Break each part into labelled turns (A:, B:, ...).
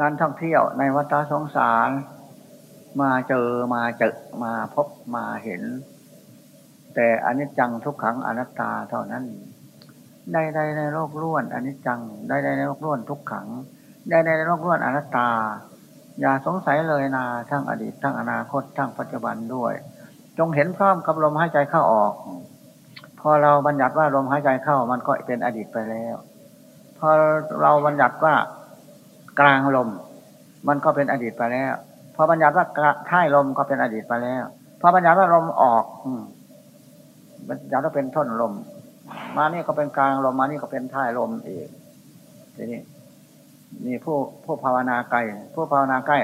A: การท่องเที่ยวในวัฏสงสาร มาเจอมาเจอมาพบมาเห็น แต่อนิจจังทุกขังอนัตตาเท่านั้นใดๆในโลกล้วนอนิจจังใดๆในโลกล้วนทุกขังใดๆในโลกล้วนอนัตตา อย่าสงสัยเลยนาทั้งอดีตทั้งอนาคตทั้งปัจจุบันด้วย จงเห็นพร้อมกับลมหายใจเข้าออก พอเราบัญญัติว่าลมหายใจเข้ามันก็เป็นอดีตไปแล้ว พอเราบัญญัติว่า กลางลม มันก็เป็นอดีตไปแล้วพอบัญญัติว่าท้ายลมก็เป็นอดีตไปแล้วพอบัญญัติว่าลมออกบัญญัติว่าเป็นท่อนลม มานี่ก็เป็นกลางลมมานี่ก็เป็นท้ายลมอีกทีนี้นี่ผู้ผู้ภาวนาไกล้ผู้ภาวนาใกล้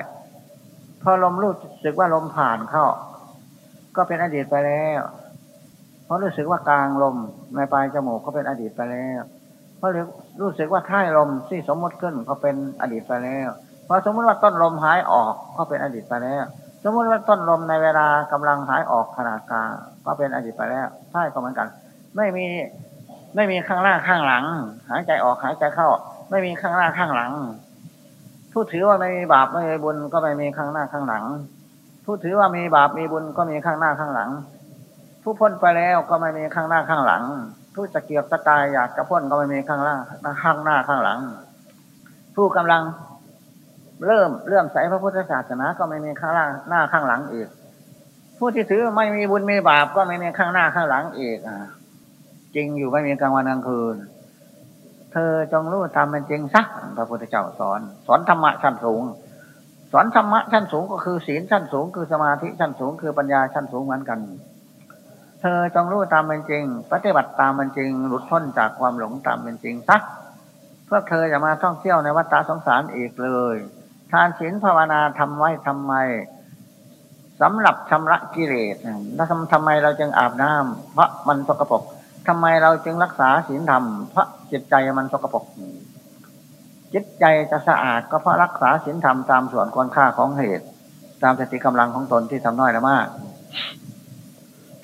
A: พอลมรู้สึกว่าลมผ่านเข้า ก็เป็นอดีตไปแล้วพราะรู้สึกว่ากลางลมในปลายจมูกก็เป็นอดีตไปแล้ว ราะรู้สึกว่าท้ายลมที่สมมติขึ้นก็เป็นอดีตไปแล้วพอสมมติว่าต้นลมหายออกก็เป็นอดีตไปแล้ว สมมติว่าต้นลมในเวลากำลังหายออกขนาดกลางก็เป็นอดีตไปแล้วท้ายก็เหมือนกัน ไม่มีไม่มีข้างหน้าข้างหลัง หายใจออกหายใจเข้า ไม่มีข้างหน้าข้างหลังผู้ถือว่าไม่มีบาปไม่มีบุญก็ไม่มีข้างหน้าข้างหลังผู้ถือว่ามีบาปมีบุญก็มีข้างหน้าข้างหลัง ผู้พ้นไปแล้วก็ไม่มีข้างหน้าข้างหลัง ผู้จะเกียบตะกายอยากจะพ้นก็ไม่มีข้างล่างข้างหน้าข้างหลัง ผู้กำลังเริ่มเริ่มใส่พระพุทธศาสนาก็ไม่มีข้างล่างหน้าข้างหลังอีก ผู้ที่ถือไม่มีบุญมีบาปก็ไม่มีข้างหน้าข้างหลังอีกอะจริงอยู่ไม่มีกลางวันกลางคืน เธอจงรู้ตามเป็นจริงสักพระพุทธเจ้าสอน สอนธรรมะชั้นสูง สอนธรรมะชั้นสูงก็คือศีลชั้นสูง คือสมาธิชั้นสูง คือปัญญาชั้นสูงเหมือนกัน เธอจงรู้ตามเป็นจริง ปฏิบัติตามเป็นจริง หลุดพ้นจากความหลงตามเป็นจริงสักเพื่อเธอจะมาท่องเที่ยวในวัฏสงสารอีกเลย ทานศีลภาวนาทำไว้ทำไมสำหรับชำระกิเลสแล้วทำไมเราจึงอาบน้ำเพราะมันสกปรกทำไมเราจึงรักษาศีลธรรมเพราะจิตใจมันสกปรกจิตใจจะสะอาดก็เพราะรักษาศีลธรรมตามส่วนควรค่าของเหตุ ตามสติกำลังของตนที่ทำน้อยและมาก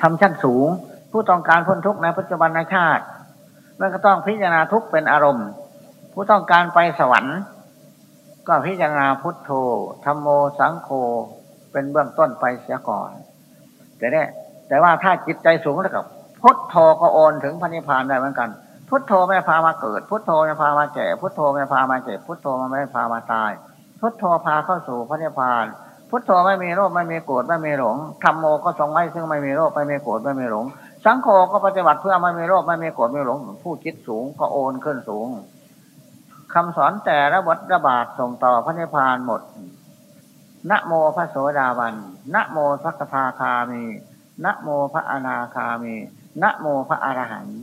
A: ทำชั้นสูง ผู้ต้องการพ้นทุกข์ในปัจจุบันในชาติมันก็ต้องพิจารณาทุกข์เป็นอารมณ์ ผู้ต้องการไปสวรรค์ ก็พิจารณาพุทโธธรรมโมสังโฆเป็นเบื้องต้นไปเสียก่อน แต่เนี่ยแต่ว่าถ้าจิตใจสูงแล้วกับพุทโธก็โอนถึงพระนิพพานได้เหมือนกัน พุทโธไม่พามาเกิด พุทโธไม่พามาแก่ พุทโธไม่พามาเจ็บพุทโธไม่พามาตาย พุทโธพาเข้าสู่พระนิพพาน พุทโธไม่มีโรคไม่มีโกรธไม่มีหลงธรรมโมก็ทรงไว้ซึ่งไม่มีโรคไม่มีโกรธไม่มีหลง สังโฆก็ปฏิบัติเพื่อไม่มีโรคไม่มีโกรธไม่หลง ผู้คิดสูงก็โอนขึ้นสูงคำสอนแต่ละบทระบาดส่งต่อพระนิพพานหมดนะโมพระโสดาบันนะโมสักทาคามีนะโมพระอนาคามีนะโมพระอรหันต์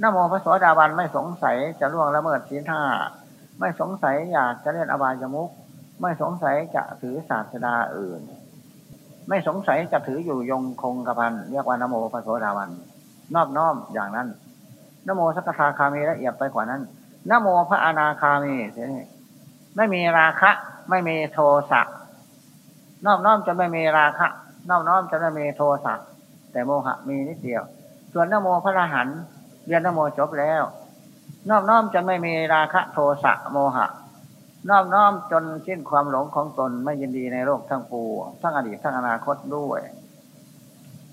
A: นะโมพระโสดาบันไม่สงสัยจะล่วงละเมิดศีลห้าไม่สงสัยอยากจะเล่นอบายมุก ไม่สงสัยจะถือศาสดาอื่น ไม่สงสัยจะถืออยู่ยงคงกระพันเรียกว่านโมพระโสดาบัน นอบน้อมอย่างนั้นนโมสักคาคามีละเอียดไปกว่านั้นนโมพระอนาคามีเีไม่มีราคะ ไม่มีโทสะนอบน้อมจะไม่มีราคะนอบน้อมจะไม่มีโทสะแต่โมหะมีนิดเดียว ส่วนนโมพระรหันเรียนนโมจบแล้ว นอบน้อมจนไม่มีราคะโทสะโมหะ นอบน้อมจนสิ้นความหลงของตนไม่ยินดีในโลกทั้งปูทั้งอดีตทั้งอนาคตด้วย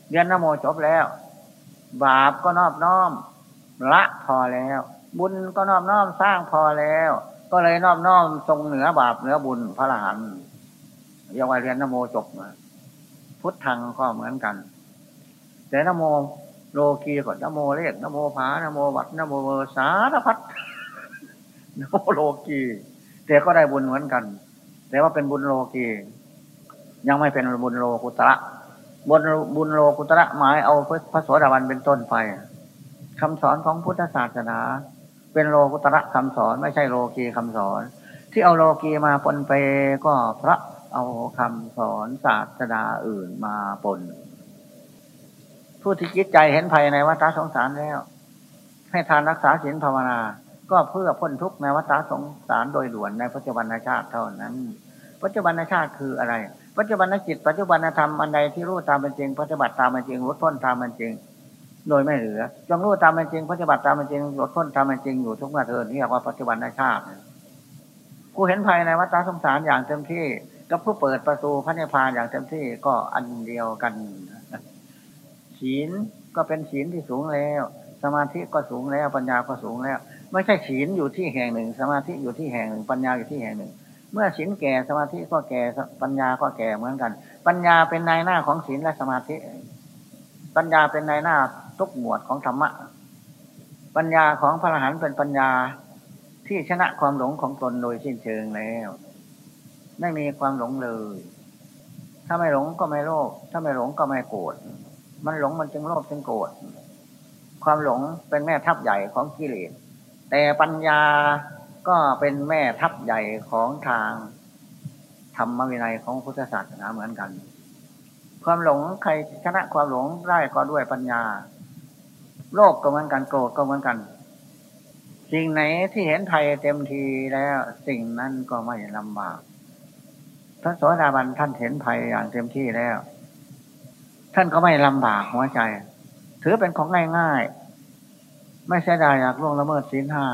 A: เรียนนโมจบแล้ว บาปก็นอบน้อม ละพอแล้ว บุญก็นอบน้อมสร้างพอแล้ว ก็เลยนอบน้อมทรงเหนือบาปเหนือบุญพระรหันเรียกว่าเรียนนโมจบพุทธังก็เหมือนกัน แต่นโมโลกีก่อนนโมเลขนโมผานโมวัดนโมเวสารพัดนโมโลกี แต่ก็ได้บุญเหมือนกัน แต่ว่าเป็นบุญโลกียังไม่เป็นบุญโลกุตระบุญบุญโลกุตระหมายเอาพระโสดาบันเป็นต้นไปคำสอนของพุทธศาสนา เป็นโลกุตระคำสอนไม่ใช่โลกีคำสอน ที่เอาโลกีมาปนไปก็พระเอาคำสอนศาสดาอื่นมาปนผู้ที่คิดใจเห็นภัยในวัฏสงสารแล้ว ให้ทานรักษาศีลภาวนา ก็เพื่อพ้นทุกข์ในวัฏสงสารโดยด่วนในปัจจุบันชาติเท่านั้น ปัจจุบันชาติคืออะไร ปัจจุบันจิตปัจจุบันธรรมอันใดที่รู้ตามเป็นจริงปฏิบัติตามเป็นจริงลดพ้นตามเป็นจริง โดยไม่เหลือจงรู้ตามเป็นจริงปฏิบัติตามเป็นจริงลดพ้นตามเป็นจริงอยู่ทุกเมื่อเทินนี่เรียกว่าปัจจุบันชาติกูเห็นภายในวัฏสงสารอย่างเต็มที่กับผู้เปิดประตูพระนิพพานอย่างเต็มที่ก็อันเดียวกันศีลก็เป็นศีลที่สูงแล้ว สมาธิก็สูงแล้วปัญญาก็สูงแล้ว ไม่ใช่ศีลอยู่ที่แห่งหนึ่ง สมาธิอยู่ที่แห่งหนึ่ง ปัญญาอยู่ที่แห่งหนึ่ง เมื่อศีลแก่สมาธิก็แก่ปัญญาก็แก่เหมือนกัน ปัญญาเป็นนายหน้าของศีลและสมาธิ ปัญญาเป็นนายหน้าทุกหมวดของธรรมะ ปัญญาของพระอรหันต์เป็นปัญญาที่ชนะความหลงของตนโดยสิ้นเชิงแล้ว ไม่มีความหลงเลย ถ้าไม่หลงก็ไม่โลภถ้าไม่หลงก็ไม่โกรธมันหลงมันจึงโลภจึงโกรธความหลงเป็นแม่ทัพใหญ่ของกิเลส แต่ปัญญาก็เป็นแม่ทัพใหญ่ของทางธรรมวินัยของพุทธศาสนาเหมือนกัน ความหลงใครชนะความหลงได้ก็ด้วยปัญญา โลภก็เหมือนกันโกรธก็เหมือนกัน สิ่งไหนที่เห็นภัยเต็มทีแล้วสิ่งนั้นก็ไม่ลำบากพระโสดาบันท่านเห็นภัยอย่างเต็มที่แล้ว ท่านก็ไม่ลำบากหัวใจ ถือเป็นของง่ายๆ ไม่เสียดายอยากล่วงละเมิดศีลห้า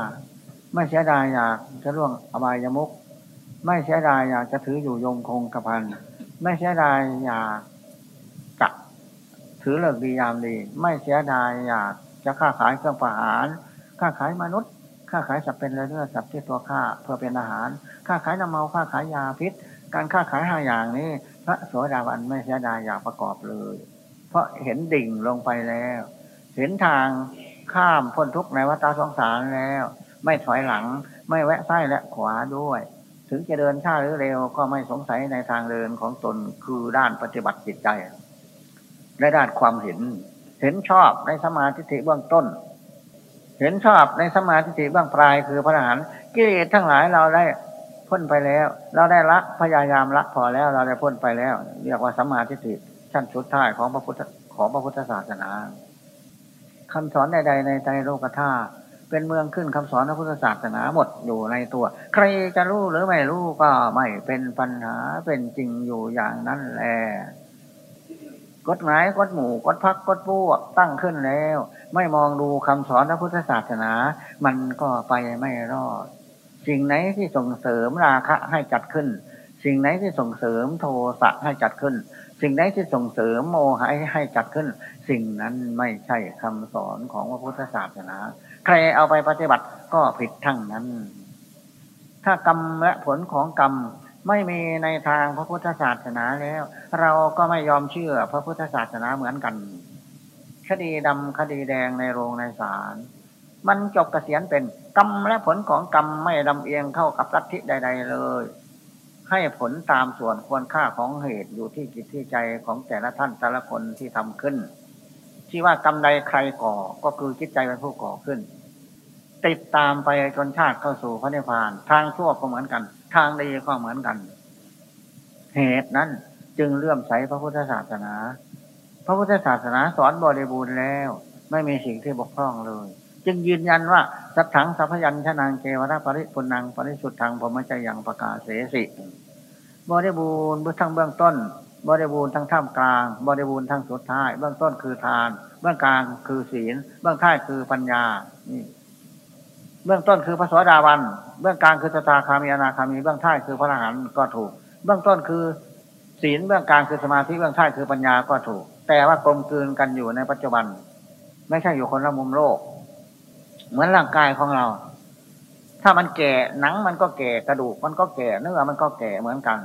A: ไม่เสียดายอยากจะล่วงอบายมุกไม่เสียดายอยากจะถืออยู่ยงคงกระพันไม่เสียดายอยากจะถือเลิกดียามดี ไม่เสียดายอยากจะค้าขายเครื่องประหาร ค้าขายมนุษย์ค้าขายสัตว์เป็นเนื้อสัตว์ที่ตัวฆ่าเพื่อเป็นอาหาร ค้าขายน้ำเมาค้าขายยาพิษ การค้าขายห้าอย่างนี้ พระโสดาบันไม่เสียดายอยากประกอบเลย เพราะเห็นดิ่งลงไปแล้ว เห็นทาง ข้ามพ้นทุกข์ในวัฏสงสารแล้ว ไม่ถอยหลัง ไม่แวะซ้ายและขวาด้วย ถึงจะเดินช้าหรือเร็วก็ไม่สงสัยในทางเดินของตนคือด้านปฏิบัติจิตใจและด้านความเห็น เห็นชอบในสมาธิเบื้องต้น เห็นชอบในสมาธิเบื้องปลายคือพระอรหันต์กิเลสทั้งหลายเราได้พ้นไปแล้ว เราได้ละพยายามละพอแล้วเราได้พ้นไปแล้ว เรียกว่าสมาธิชั้นสุดท้ายของพระพุทธของพระพุทธศาสนา คำสอนใดๆในใจโลกธาตุเป็นเมืองขึ้นคำสอนพระพุทธศาสนาหมดอยู่ในตัว ใครจะรู้หรือไม่รู้ก็ไม่เป็นปัญหาเป็นจริงอยู่อย่างนั้นแหละกฎหมายกฎหมู่กฎพักกฎพวกตั้งขึ้นแล้ว ไม่มองดูคำสอนพระพุทธศาสนา มันก็ไปไม่รอด สิ่งไหนที่ส่งเสริมราคะให้จัดขึ้น สิ่งไหนที่ส่งเสริมโทสะให้จัดขึ้น สิ่งใดที่ส่งเสริมโมหะให้จัดขึ้น สิ่งนั้นไม่ใช่คำสอนของพระพุทธศาสนา ใครเอาไปปฏิบัติก็ผิดทั้งนั้น ถ้ากรรมและผลของกรรมไม่มีในทางพระพุทธศาสนาแล้ว เราก็ไม่ยอมเชื่อพระพุทธศาสนาเหมือนกัน คดีดำคดีแดงในโรงในศาลมันจบกเกษียณเป็นกรรมและผลของกรรมไม่ดำเอียงเข้ากับลัทธิใด ๆ เลย ให้ผลตามส่วนควรค่าของเหตุอยู่ที่จิตที่ใจของแต่ละท่านแต่ละคนที่ทำขึ้น ที่ว่ากรรมใดใครก่อก็คือจิตใจเป็นผู้ก่อขึ้น ติดตามไปจนชาติเข้าสู่พระนิพพาน ทางชั่วก็เหมือนกัน ทางดีก็เหมือนกัน เหตุนั้นจึงเลื่อมใสพระพุทธศาสนา พระพุทธศาสนาสอนบริบูรณ์แล้ว ไม่มีสิ่งที่บกพร่องเลย จึงยืนยันว่าสัทถังสัพยัญชนางเกวราปริปุนังปริสุทธังพรมจยังประกาศเสสิบริบูรณ์ทั้งเบื้องต้น บริบูรณ์ทั้งท่ามกลาง บริบูรณ์ทั้งสุดท้าย เบื้องต้นคือทาน เบื้องกลางคือศีล เบื้องท้ายคือปัญญานี่เบื้องต้นคือพระสวสดาวัน เบื้องกลางคือสตาคามีอนาคามี เบื้องท้ายคือพระอรหันต์ก็ถูก เบื้องต้นคือศีล เบื้องกลางคือสมาธิ เบื้องท้ายคือปัญญาก็ถูก แต่ว่ากลมกลืนกันอยู่ในปัจจุบัน ไม่ใช่อยู่คนละมุมโลก เหมือนร่างกายของเรา ถ้ามันแก่หนังมันก็แก่กระดูกมันก็แก่เนื้อมันก็แก่เหมือนกัน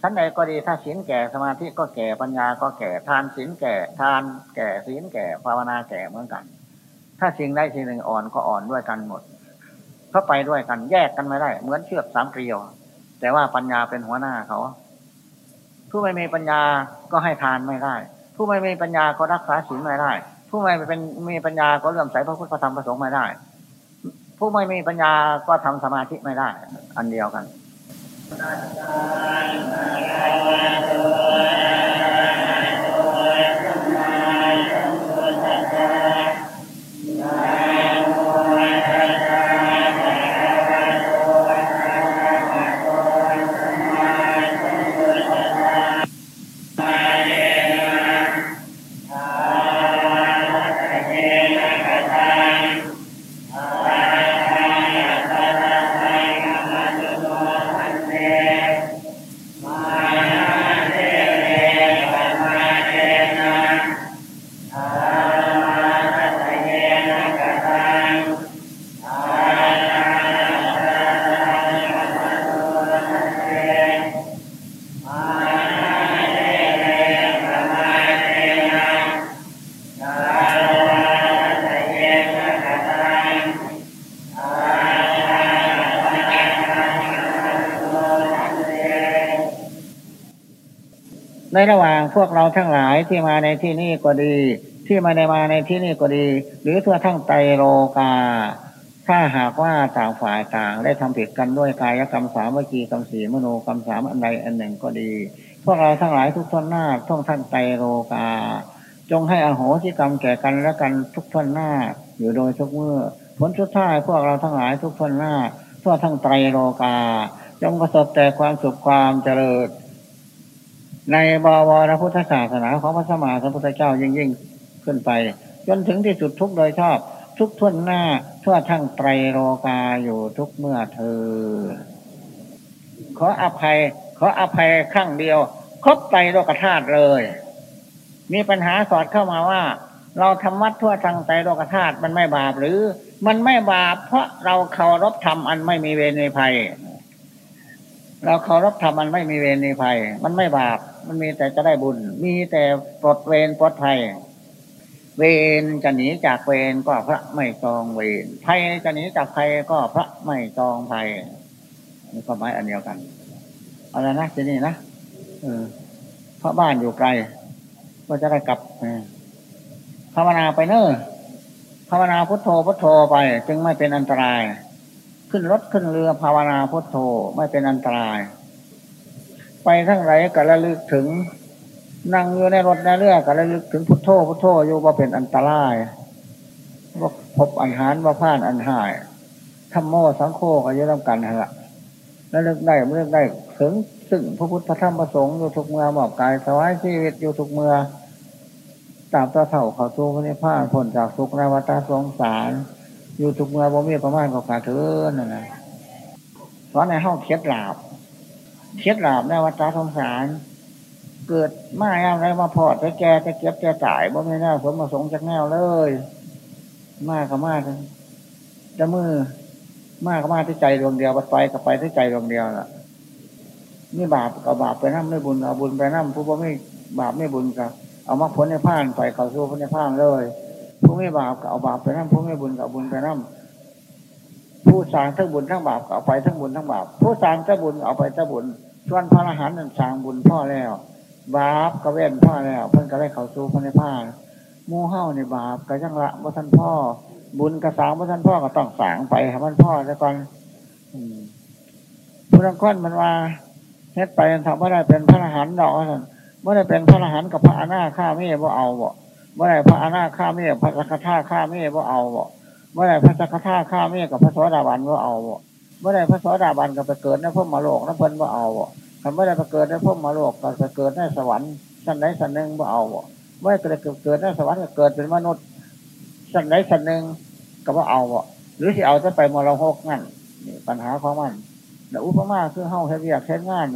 A: ชั้นใดก็ดีถ้าศีลแก่สมาธิก็แก่ปัญญาก็แก่ทานศีลแก่ทานแก่ศีลแก่ภาวนาแก่เหมือนกัน ถ้าสิ่งใดสิ่งหนึ่งอ่อนก็อ่อนด้วยกันหมดเพราะไปด้วยกันแยกกันไม่ได้ เหมือนเชือกสามเกลียว แต่ว่าปัญญาเป็นหัวหน้าเขา ผู้ไม่มีปัญญาก็ให้ทานไม่ได้ ผู้ไม่มีปัญญาก็รักษาศีลไม่ได้ ผู้ไม่เป็นมีปัญญาก็เลื่อมใสพระพุทธธรรมประสงค์ไม่ได้ ผู้ไม่มีปัญญาก็ทำสมาธิไม่ได้ อันเดียวกัน พวกเราทั้งหลายที่มาในที่นี้ก็ดี ที่มาในมาในที่นี้ก็ดี หรือทั่วทั้งไตโลกา ถ้าหากว่าต่างฝ่ายต่างได้ทำผิดกันด้วยกายกรรมสามวิจีกรรมสีมโนกรรมสามอันใดอันหนึ่งก็ดี พวกเราทั้งหลายทุกท่านหน้าท่องท่านไตโลกา จงให้อโหสิกรรมแก่กันและกันทุกท่านหน้าอยู่โดยทุกเมื่อผลสุดท้ายพวกเราทั้งหลายทุกท่านหน้าทั่วทั้งไตรโลกาจงประสบแต่ความสุขความเจริญ ในบวรพุทธศาสนาของพระสมมาสัมพุทธเจ้ายิ่งยิ่งขึ้นไป จนถึงที่สุดทุกโดยชอบ ทุกทุนหน้าทั่วทั้งไตรโลกาอยู่ทุกเมื่อเธอ ขออภัย ขออภัยครั้งเดียว ครบไตรโลกธาตุเลย มีปัญหาสอดเข้ามาว่า เราทำวัดทั่วทั้งไตรโลกธาตุมันไม่บาปหรือ มันไม่บาปเพราะเราเคารพธรรมอันไม่มีเวรในภัย เราเคารพธรรมอันไม่มีเวรในภัย มันไม่บาป มันมีแต่จะได้บุญ มีแต่ปลดเวรปลดภัย เวรจะหนีจากเวรก็พระไม่จองเวรภัยจะหนีจากภัยก็พระไม่จองภัยนี่ก็หมายอันเดียวกันอะไรนะที่นี่นะเออพระบ้านอยู่ไกล ก็จะได้กลับภาวนาไปเนอะภาวนาพุทโธพุทโธไป จึงไม่เป็นอันตราย ขึ้นรถขึ้นเรือภาวนาพุทโธไม่เป็นอันตราย ไปทั้งไรก็ระลึกถึง นั่งอยู่ในรถในเรือก็ระลึกถึงพุทโธพุทโธอยู่ว่าเป็นอันตรายว่าพบอันหารว่าผ่านอันหายทำโมสังโฆก็ยืดกันฮะแล้วลึกได้เมื่อได้ถึงซึ่งพระพุทธธรรมประสงค์อยู่ทุกเมื่อมอบกายสวายชีวิตอยู่ทุกเมื่อตามตาเถ่าเขาสู้พระนิพพานผลจากทุกนวัตสงสาร อยู่ทุกเมื่อบ่มีประมาณกับขาเถินนั่นนะเพราะในห้องเคล็ดหลาบเคล็ดหลาบในวัฏสงสาร เกิดมาอย่างไรมาพอดจะแก่จะเก็บจะจ่ายบ่ไม่น่าสมประสงจากแนวเลย มากกับมากจะมือมากกับมากที่ใจดวงเดียวไปกับไปที่ใจดวงเดียวล่ะนี่บาปกับบาปไปนั่งไม่บุญเอาบุญไปนั่งผู้บ่ไม่บาปไม่บุญกับเอามาผลในผ่านไปเขาสู้ผลในผ่านเลย ผู้ไม่บาปกับเอาบาปไปนั่งผู้ไม่บุญกับบุญไปนั่งผู้สร้างทั้งบุญทั้งบาปเอาไปทั้งบุญทั้งบาปผู้สร้างทั้งบุญเอาไปทั้งบุญส่วนพระอรหันต์นั้นสร้างบุญพ่อแล้ว บาปก็เว้นพ่อแล้วเพิ่นก็ได้เข้าสู่พระนิพพานมูเฮ้าในบาปก็ยังละบ่าท่านพ่อ บุญกระสางบ่าท่านพ่อก็ต้องสางไปให้มันพ่อซะก่อนผู้รังคนมันว่าเฮ็ดไปทำไม่ได้เป็นพระอรหันต์ดอกท่านไม่ได้เป็นพระอรหันต์กับพระอนาข้าไม่บ่เอาบ่ ไม่ได้พระอนาข้าไม่พระสักขาข้าไม่บ่เอาบ่ไม่ได้พระสักขาข้าไม่กับพระสวัสดิบันบ่เอาบ่เมื่อไรพระสวัสดาบันก็ไปเกิดในพวกมาโลกนั่นเพิ่นบ่าเอาทำเมื่อไรไปเกิดในพวกมาโลกก็ไปเกิดในสวรรค์สันไหนสันหนึ่งบ่าเอาเมื่อไรเกิดในสวรรค์เกิดเป็นมนุษย์สันไหนสันหนึ่งก็บ่าเอาหรือที่เอาจะไปมรหกนั่นนี่ปัญหาของมันแต่อุปมาคือเฮาเฮ็ดเรียกเฮ็ดงาน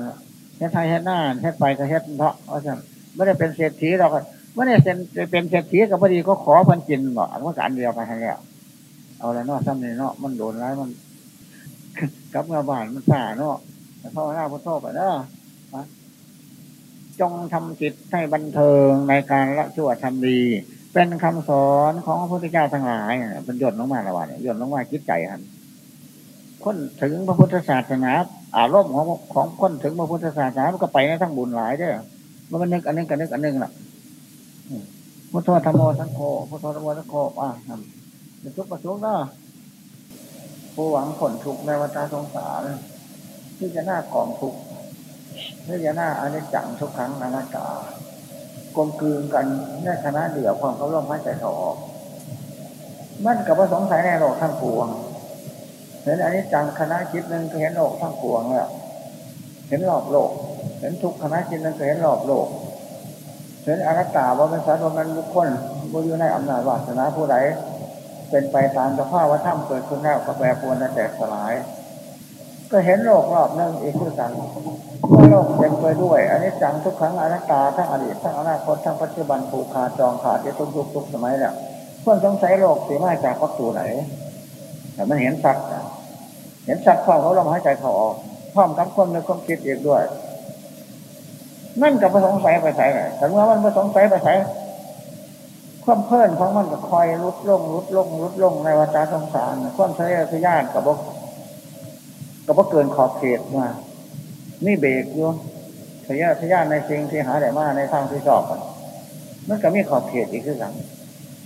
A: เฮ็ดไทยเฮ็ดหน้าเฮ็ดไปก็เฮ็ดเพราะเพราะฉะนั้นไม่ได้เป็นเศรษฐีเราก็ ไม่ได้เป็นเป็นเศรษฐีกับพอดีก็ขอพันกินบ่อันว่าการเดียวไปให้แล้วเอาแล้วเนาะซ้ำนี่เนาะมันโดนร้ายมันกับเงาบานมันสาเนาะแต่พ่อหน้าพุทโธไปเนาะจงทำจิตให้บันเทิงในการละชั่วทำดี เป็นคำสอนของพระพุทธเจ้าทั้งหลายเป็นยศลงมาละวันยศลงมาคิดใจครับคนถึงพระพุทธศาสนาอารมณ์ของของคนถึงพระพุทธศาสนามันก็ไปในทั้งบุญหลายเด้อมันนึกอันนึงกันนึกอันนึงล่ะ พุทโธธรรมโอสังโฆพุทโธธรรมโอสังโฆอะเป็นทุกประสงค์เนาะผู้หวังผลทุกข์ในวัฏสงสารที่จะหน้ากองทุกข์ที่จะหน้าอนิจจังทุกครั้งอนัตตากลมกลืนกันในคณะเดี่ยวความเขาล่มหายใจเขาออก มันกับว่าสงสัยในโลกทั้งปวงเห็นอนิจจังคณะคิดนึงก็เห็นโลกทั้งปวงแล้วเห็นรอบโลก เห็นทุกคณะคิดนึงก็เห็นรอบโลก เห็นอนัตตาว่าเป็นสามันบุคคลบุญอยู่ในอำนาจวาสนาผู้ใดเป็นไปตามสภาพว่าถ้ำเกิดขึ้นแล้วก็แปรปรวนและแตกสลาย ก็เห็นโลกรอบนั่งอีกคือกันว่าโลกเต็มไปด้วยอันนี้จังทุกครั้งอนัตตาทั้งอดีตทั้งอนาคตทั้งปัจจุบันผูกขาดจองขาดที่ทุกยุคทุกสมัยเนี่ยเพื่อนสงสัยโลกสีมาจากวัตถุไหนแต่มันเห็นสัตว์เห็นสัตว์ความเขาลมหายใจเขาออกพร้อมกับความในความคิดอีกด้วย นั่นกับประสงสัยไปใส่แต่เมื่อมันประสงสัยไปใส่ความเพลินของมันก็คอยลุดลงลุดลงลุดลงในวัฏสงสารความทะเลทะยานกับบกกับ่เกินขอบเขตมานี่เบรกอยู่ทะยานทะยานในสิ่งที่หาได้มาในทางที่ชอบมันก็มีขอบเขตอีกคือกัน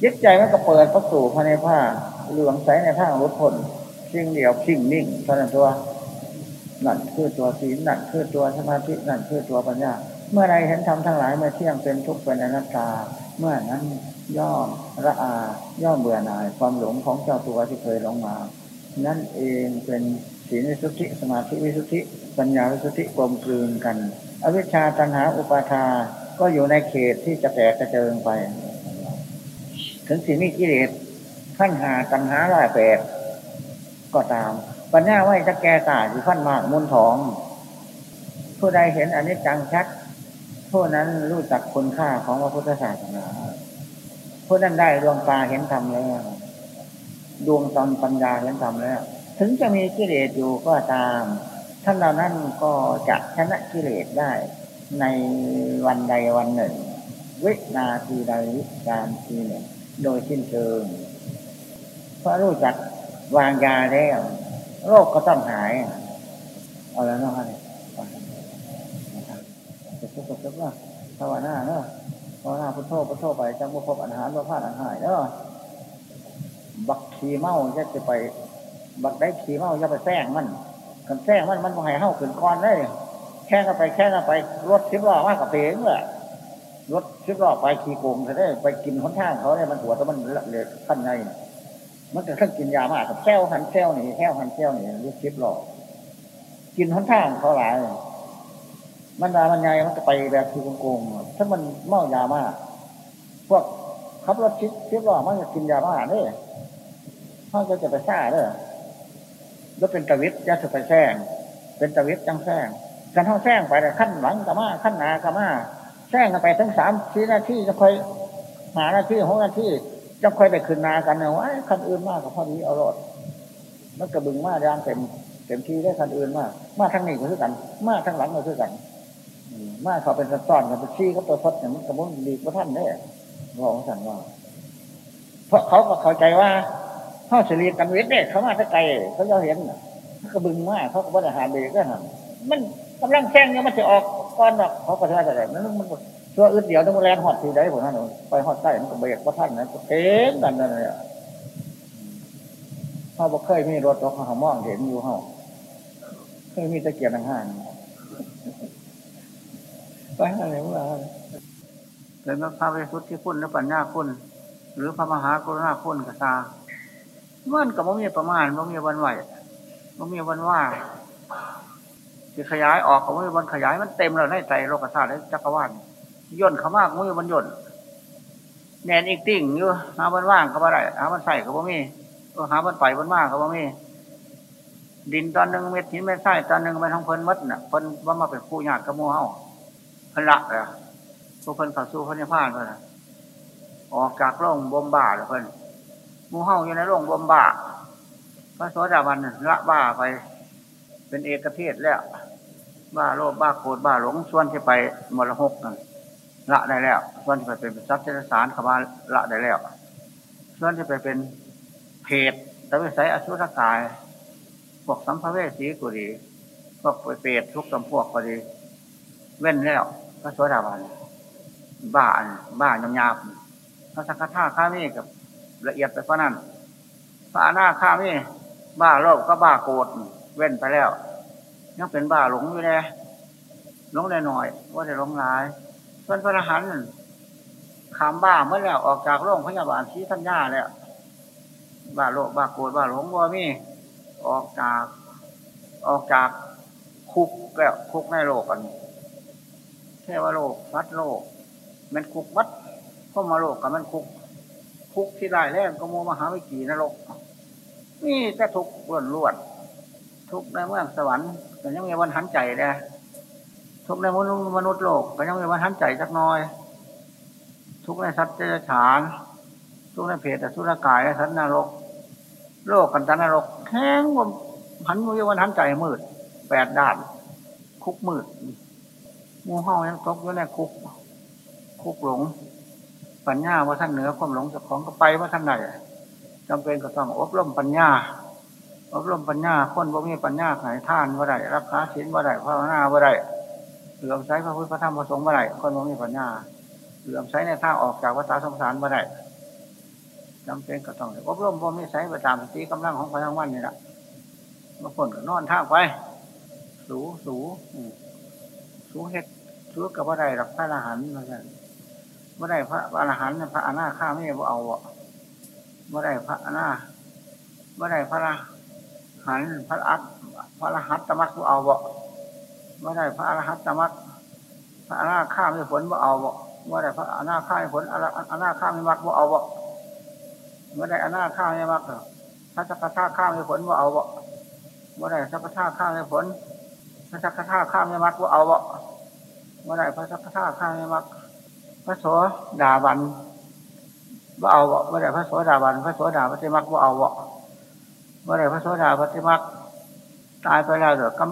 A: ยึดใจมันก็เปิดประตูภายในผ้าเหลืองใสในทางรถผลสิ่งเดียวสิ่งนิ่งเท่านั้นตัวนั่นคือตัวศีลนั่นคือตัวสมาธินั่นคือตัวปัญญา เมื่อใดเห็นธรรมทั้งหลายเมื่อเที่ยงเป็นทุกข์เป็นอนัตตา เมื่อนั้นย่อมระอาย่อมเบื่อหน่ายความหลงของเจ้าตัวที่เคยหลงมา นั่นเองเป็นศีลวิสุทธิสมาธิวิสุทธิปัญญาวิสุทธิกลมกลืนกัน อวิชชาตัณหาอุปาทา ก็อยู่ในเขตที่จะแตกกระเจิงไป ถึงสีนี้กิเลสขั้นหาตัณหาลายแปดก็ตาม ปัญญาไว้จะแก่ตาอยู่ขั้นมากมุนทอง ผู้ใดเห็นอันนี้จังชัด ผู้นั้นรู้จักคุณค่าของพระพุทธศาสนาผู้นั้นได้ดวงตาเห็นธรรมแล้ว ดวงตาปัญญาเห็นธรรมแล้ว ถึงจะมีกิเลสอยู่ก็ตาม ท่านเหล่านั้นก็จะชนะกิเลสได้ในวันใดวันหนึ่ง วินาทีใดวิการทีหนึ่งโดยสิ้นเชิงเพราะรู้จักวางยาแล้ว โรคก็ต้องหาย เอาแล้วนะครับ จะพูดกับว่าภาวนาเนาะภาวนาพุทโธพุทโธไปจังบุพบอันหารว่าพลาดอันหายเนาะบักขี่เมาจะจะไป บักได้ขี่เมาจะไปแซงมันกันแซงมันมันมาให้เ้าขึ้นก้อนได้แค่กันไปแค่กันไปรถสิบล้อมากกับเพลงเลยรถสิบล้อไปขี่โกงจะได้ไปกินคนทางเขาเนี่ยมันหัวแต่มันเลยขั้นไงมันจะขั้นกินยามากกับแซวหันแซวนี่แซวหันแซวนี่รถสิบล้อกินคนทางเขาหลาย มันดามันไงมันจะไปแบบคือโกงถ้ามันเมายามาก พวกขับรถชิดชิดล้อมันจะกินยามาเนี่ยเขาจะจะไปซ่าเด้อแล้วเป็นตะวิทยาจะไปแซงเป็นตะวิทจังแซงกันท่าแซงไปแต่ขั้นหลังกับมาขั้นหนากบมาแซงกันไปทั้งสามสี่นาทีจะค่อยหานาทีหกนาทีจะค่อยไปคืนนากันเนาขั้นอื่นมากกับพอดีเอารถมันกระบึงมากยางเต็มเต็มที่ได้ขั้นอื่นมาก มากทั้งนี้ก็คือกัน มากทั้งหลังก็คือกัน มาเขาเป็นซ้อนกันเป็นชี้เขาตัวทดอย่างมันกระมุนดีกว่าท่านได้บอกสั่นว่าเพราะเขาก็เข้าใจว่าเขาเฉลียกันเวทเนี่ยเขามาถ้าไกลเขาจะเห็นเขากระบึงมากเขาก็บริหารเบรกก็ทำมันกำลังแข่งเนี่ยมันจะออกก้อนหรอกเขาก็จะอะไรมันมันชั่วอึดเดียวต้องมาแลนหอดทีได้ผมนั่นไปหอดใต้มันก็เบรกว่าท่านนะเต็มกันนั่นเลยเขาบอกเคยมีรถรถเขามองเห็นอยู่เขาเคยมีตะเกียบทางห้าง ไปอะไรเมื่อไรเป็นพระเวสุทธิคุณและปัญญาคุณ หรือพระมหากรุณาคุณกษามันกับมัมีประมาณมัมีวันไหวมัมีวันว่าที่ขยายออกของมัมีวันขยายมันเต็มแล้วในใจโลกธาตุและจักรวาลย่นเขามากมัมีวันย่นแนนอีกติ่งอยู่หาวันว่างเขาบ่ได้หาวันใส่เขาบ่มีหาวันไปวันว่างเขาบ่มี ดินตอนหนึ่งเม็ดหินเม็ดไส้ตอนหนึ่งเป็นท้องเพลินมัดน่ะเพลินว่ามาเป็นผู้ยากกระโมเฮา พลินละเลยพวกเพลินเข้าสู้พระนิพพานเลยออกจากโรงบ่มบ่าเลยเพลินมูเฮาอยู่ในโรงบ่มบ่าพระโสดาบันละบ้าไป เป็นเอกเทศแล้ว บ้าโลภบ้าโกรธบ้าหลงส่วนที่ไปมรหกนั่นละได้แล้ว ส่วนที่ไปเป็นทรัพย์เจริญสารขบาละได้แล้ว ส่วนที่ไปเป็นเพศตะวิสัยอสุรกายพวกสัมภเวสีกุดีพวกเปรตทุกจำพวกก็ดี เว้นแล้วพระโสดาบันบ้าบ้ายำยาบพระสังฆทาข้ามีกับละเอียดไปเพราะนั้นพระอนาข้ามีบ้าโลภก็บ้าโกรธเว้นไปแล้วยังเป็นบ้าหลงอยู่แน่หลงได้หน่อยว่าจะหลงหลายส่วนพระอรหันต์ขามบ้าเมื่อแล้วออกจากโรงพยาบาลชี้ทัญญาแล้วบ้าโลภบ้าโกรธบ้าหลงว่ามีออกจากออกจากคุกแล้วคุกในโลกกัน แค่ว่าโลกวัดโลก มันคุกวัดเข้ามาโลกกับมันคุก คุกที่ได้แรกก็โมมหาวิกีนรกนี่จะทุกข์ล้วนล้วนทุกในเมืองสวรรค์แต่ยังมีวันหันใจเลยทุกในมนุษย์มนุษย์โลกก็ยังมีวันหันใจสักน้อย ทุกในสัตว์เจริญฉานทุกในเพศสุรกายและสัตว์นรก โลกกันตนรกแข้งวันหันมีวันหันใจมืดแปดด้าน คุกมืด มูห้องยังตกอยู่ในคุก คุกหลง ปัญญาว่าท่านเหนือความหลงจากของก็ไปว่าท่านไหนจำเป็นก็ต้องอบรมปัญญา อบรมปัญญาคนบ่มีปัญญาขายท่านว่าได้รักษาศีลว่าได้ภาวนาว่าได้เหลื่อมใสพระพุทธพระธรรมพระสงฆ์เมื่อไรคนมองมีปัญญาเหลื่อมใสในทางออกจากวัฏสงสารเมื่อไรจำเป็นก็ต้องอบรมบ่มีใสไปตามสติกำลังของพลังวันนี่แหละบางคนก็นอนท่าไป สูสูสูเฮ็ด สูกับว่าใดหลักพระอรหันต์มือนกันว่าใดพระอรหันต์พระอนาข้าไม่เอาอะว่าใดพระอนาว่าใดพระหันพระอัตพระอรหัตตมักเอาบ่ว่าใดพระอรหัตตมักพระอนาข้าไม่ผลบ่เอาบ่ว่าใดพระอนาข้าไม่ผลอนาข้าไม่มักบ่เอาบ่ว่าใดอนาข้าไม่มักพระสักข้าข้าไม่ผลบ่เอาบ่ว่าได้สักท่าข้าไมในผลพระสักท่าข้าไมในมักว่าเอาบ่ ว่าได้พระสักท่าข้ามในมักพระโสดาบันว่าเอาว่าได้พระโสดาบันพระโสดาปฏิมักว่าเอาว่าได้พระโสดาปฏิมักตายไปแล้วเดี๋ยวก็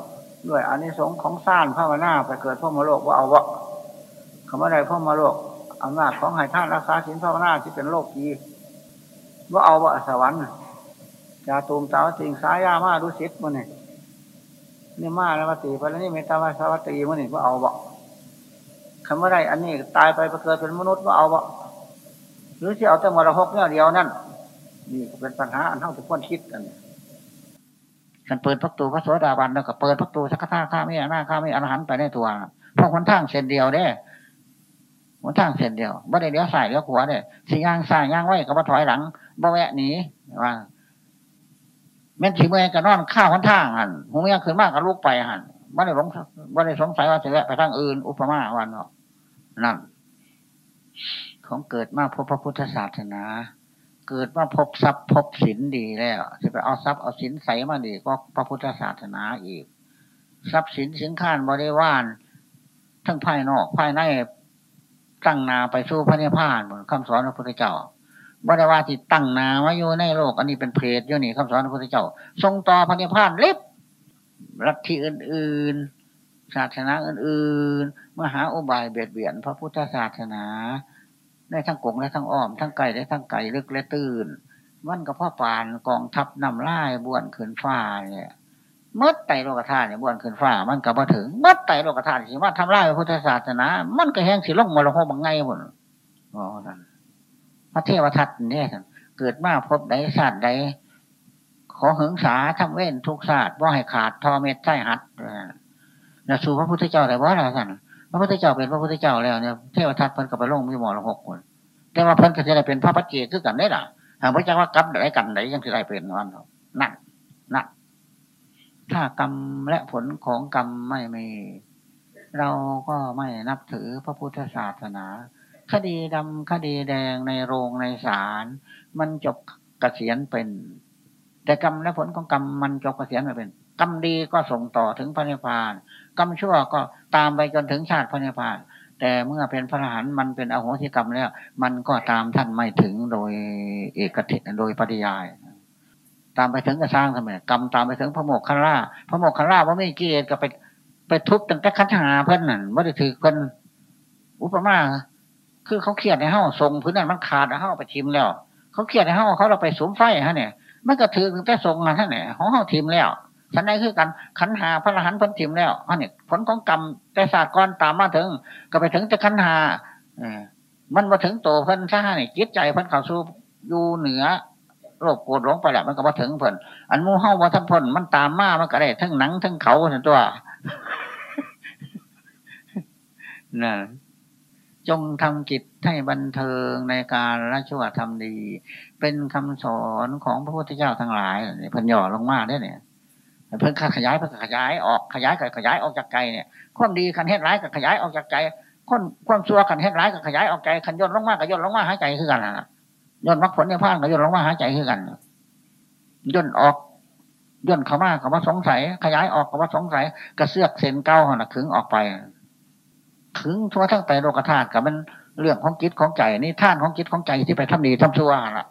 A: ด้วยอันนี้สงของสร้างพระวนาไปเกิดพ่อมโลกว่าเอาบ่คำว่าใดพ่อมโลกอำนาจของหายท่านรักษาศีลพระวนาที่เป็นโลกีว่าเอาบ่สวรรค์ยาตูมตาวติงสายามาดูสิทธ์มันนี่นี่มาแล้วมาตีไปแล้วนี่เมตตามาสวัสดีมันนี่ว่าเอาบ่ คำว่าไรอันนี้ตายไปไปเกิดเป็นมนุษย์ว่าเอาบ่หรือที่เอาแต่มรหกเนี่ยเดียวนั่นนี่เป็นปัญหาอันเท่าที่ควรคิดกันกันเปิดพักตูพระโสดาบันแล้วก็เปิดพักตูสักข้าข้าไม่หน้าข้าไม่อรหันไปในตัวเพราะคนทางเส้นเดียวเด้คนทางเส้นเดียวบ่ได้เลี้ยวสายเลี้ยวขวาเด้สิย่างสายย่างไว้กับว่าถอยหลังบ่แวะหนีว่าแม่นถีเมื่อก็นอนข้าวคนทางหันหูเมียขึ้นมากก็ลูกไปหันไม่ได้สงไม่ได้สงสัยว่าจะแวะไปทางอื่น อุปมาวันเนาะ นั่นของเกิดมาพบพระพุทธศาสนา เกิดมาพบทรัพย์พบสินดีแล้วจะไปเอาทรัพย์เอาสินใสมาดีก็พระพุทธศาสนาอีก ทรัพย์สินสินข้านบริวารทั้งภายนอกภายในตั้งนาไปสู้พระนิพพานเหมือนคำสอนพระพุทธเจ้าบริวารที่ตั้งนาไว้อยู่ในโลก อันนี้เป็นเพศอยู่นี่คำสอนพระพุทธเจ้า ทรงต่อพันธิพานเล็บรัฐที่อื่นๆศาสนาอื่นๆ มหาอุบายเบียดเบียนพระพุทธศาสนาได้ทั้งกงและทั้งอ้อมทั้งไก่ได้ทั้งไก่ลึกและตื่นมันกับพ่อปานกองทัพนำล่บ้วนขืนฟ้าเนี่ยมัดไตโลกธาตุเนี่ยบ้วนขืนฟ้า มันกับมาถึงมัดไตโลกธาตุสิว่าทำลายพระพุทธศาสนา มันก็แห้งสิลงมรหบังไงหมดอ๋อนั่นพระเทวทัตเนี่ยเกิดมาพบใดศาสตร์ใดขอหึงสาทำเว้นทุกศาสตร์ว่าให้ขาดทอเม็ดไส้หัดนะสู่พระพุทธเจ้าแต่ว่าอะไรสั่น ระพุทธเจ้าเป็นพระพุทธเจ้าแล้วเนี่ยเทวทัตเพิ่นกับไปลงมีหมอละหกคน แต่ว่าเพิ่นก็จะได้เป็นพระปัจเจกคือกันได้หรอหากพระเจ้าว่ากับได้กันได้ยังจะได้เป็นนั่นนั่นนั่นถ้ากรรมและผลของกรรมไม่มี เราก็ไม่นับถือพระพุทธศาสนา คดีดำคดีแดงในโรงในศาลมันจบกเกษียณเป็น แต่กรรมและผลของกรรมมันจบกเกษียณไม่เป็น กรรมดีก็ส่งต่อถึงพระนิพพาน กรรมชั่วก็ตามไปจนถึงชาติพระนิพพาน แต่เมื่อเป็นพระอรหันต์มันเป็นอโหสิกรรมแล้ว มันก็ตามท่านไม่ถึงโดยเอกเทโดยปริยาย ตามไปถึงกระสร้างทำไมกรรมตามไปถึงพระโมกขราพระโมกขราว่าไม่เกียรติก็ไปไปทุบตั้งแต่คันธาเพื่อนนั่นไม่ได้ถือเพื่อนอุปมาคือเขาเครียดในห้องทรงพื้นนั้นมันขาดในห้องไปทิมแล้ว เขาเครียดในห้องเขาเราไปสวมไฟฮะเนี่ยมันก็ถือแต่ทรงงานท่านเนี่ยของห้องทิมแล้ว ฉันได้คือกันขันหาพระรหันต์พ้นทิมแล้วฮะเนี่ยผลของกรรมแต่ศาสตร์ก้อนตามมาถึง ก็ไปถึงแต่ขันหาเอมันมาถึงโตเพิ่นซ่าเนี่ยจิตใจเพิ่นเข้าสู่อยู่เหนือโรคปวดหลงไปแล้วมันก็มาถึงเพิ่นอันมูเฮาว่าทั้งพ้นมันตามมามันก็ได้ทั้งหนังทั้งเขาทั้งตัวนั่นจงทำจิตให้บันเทิงในการละชั่วทำดี เป็นคำสอนของพระพุทธเจ้าทั้งหลายเพิ่นย่อลงมาได้เนี่ย เพิ่นขยายเพิ่นขยายออกขยายกับขยายออกจากใจเนี่ยความดีขันเฮ็ดร้ายกับขยายออกจากใจคนความชั่วขันเฮ็ดร้ายกับขยายออกใจขันย่นลงมากับย่นลงมาหายใจคือกันนะย่นมรรคผลเนี่ยพานกับย่นลงมาหายใจคือกันย่นออกย่นเข้ามากับว่าสงสัย ขยายออกกับว่าสงสัยกระเสือกเส้นเก้าหนะขึงออกไปถึงทั่วทั้งไตโลกธาตุกับมันเรื่องของจิตของใจนี่ท่านของจิตของใจที่ไปทำดีทำชั่วละ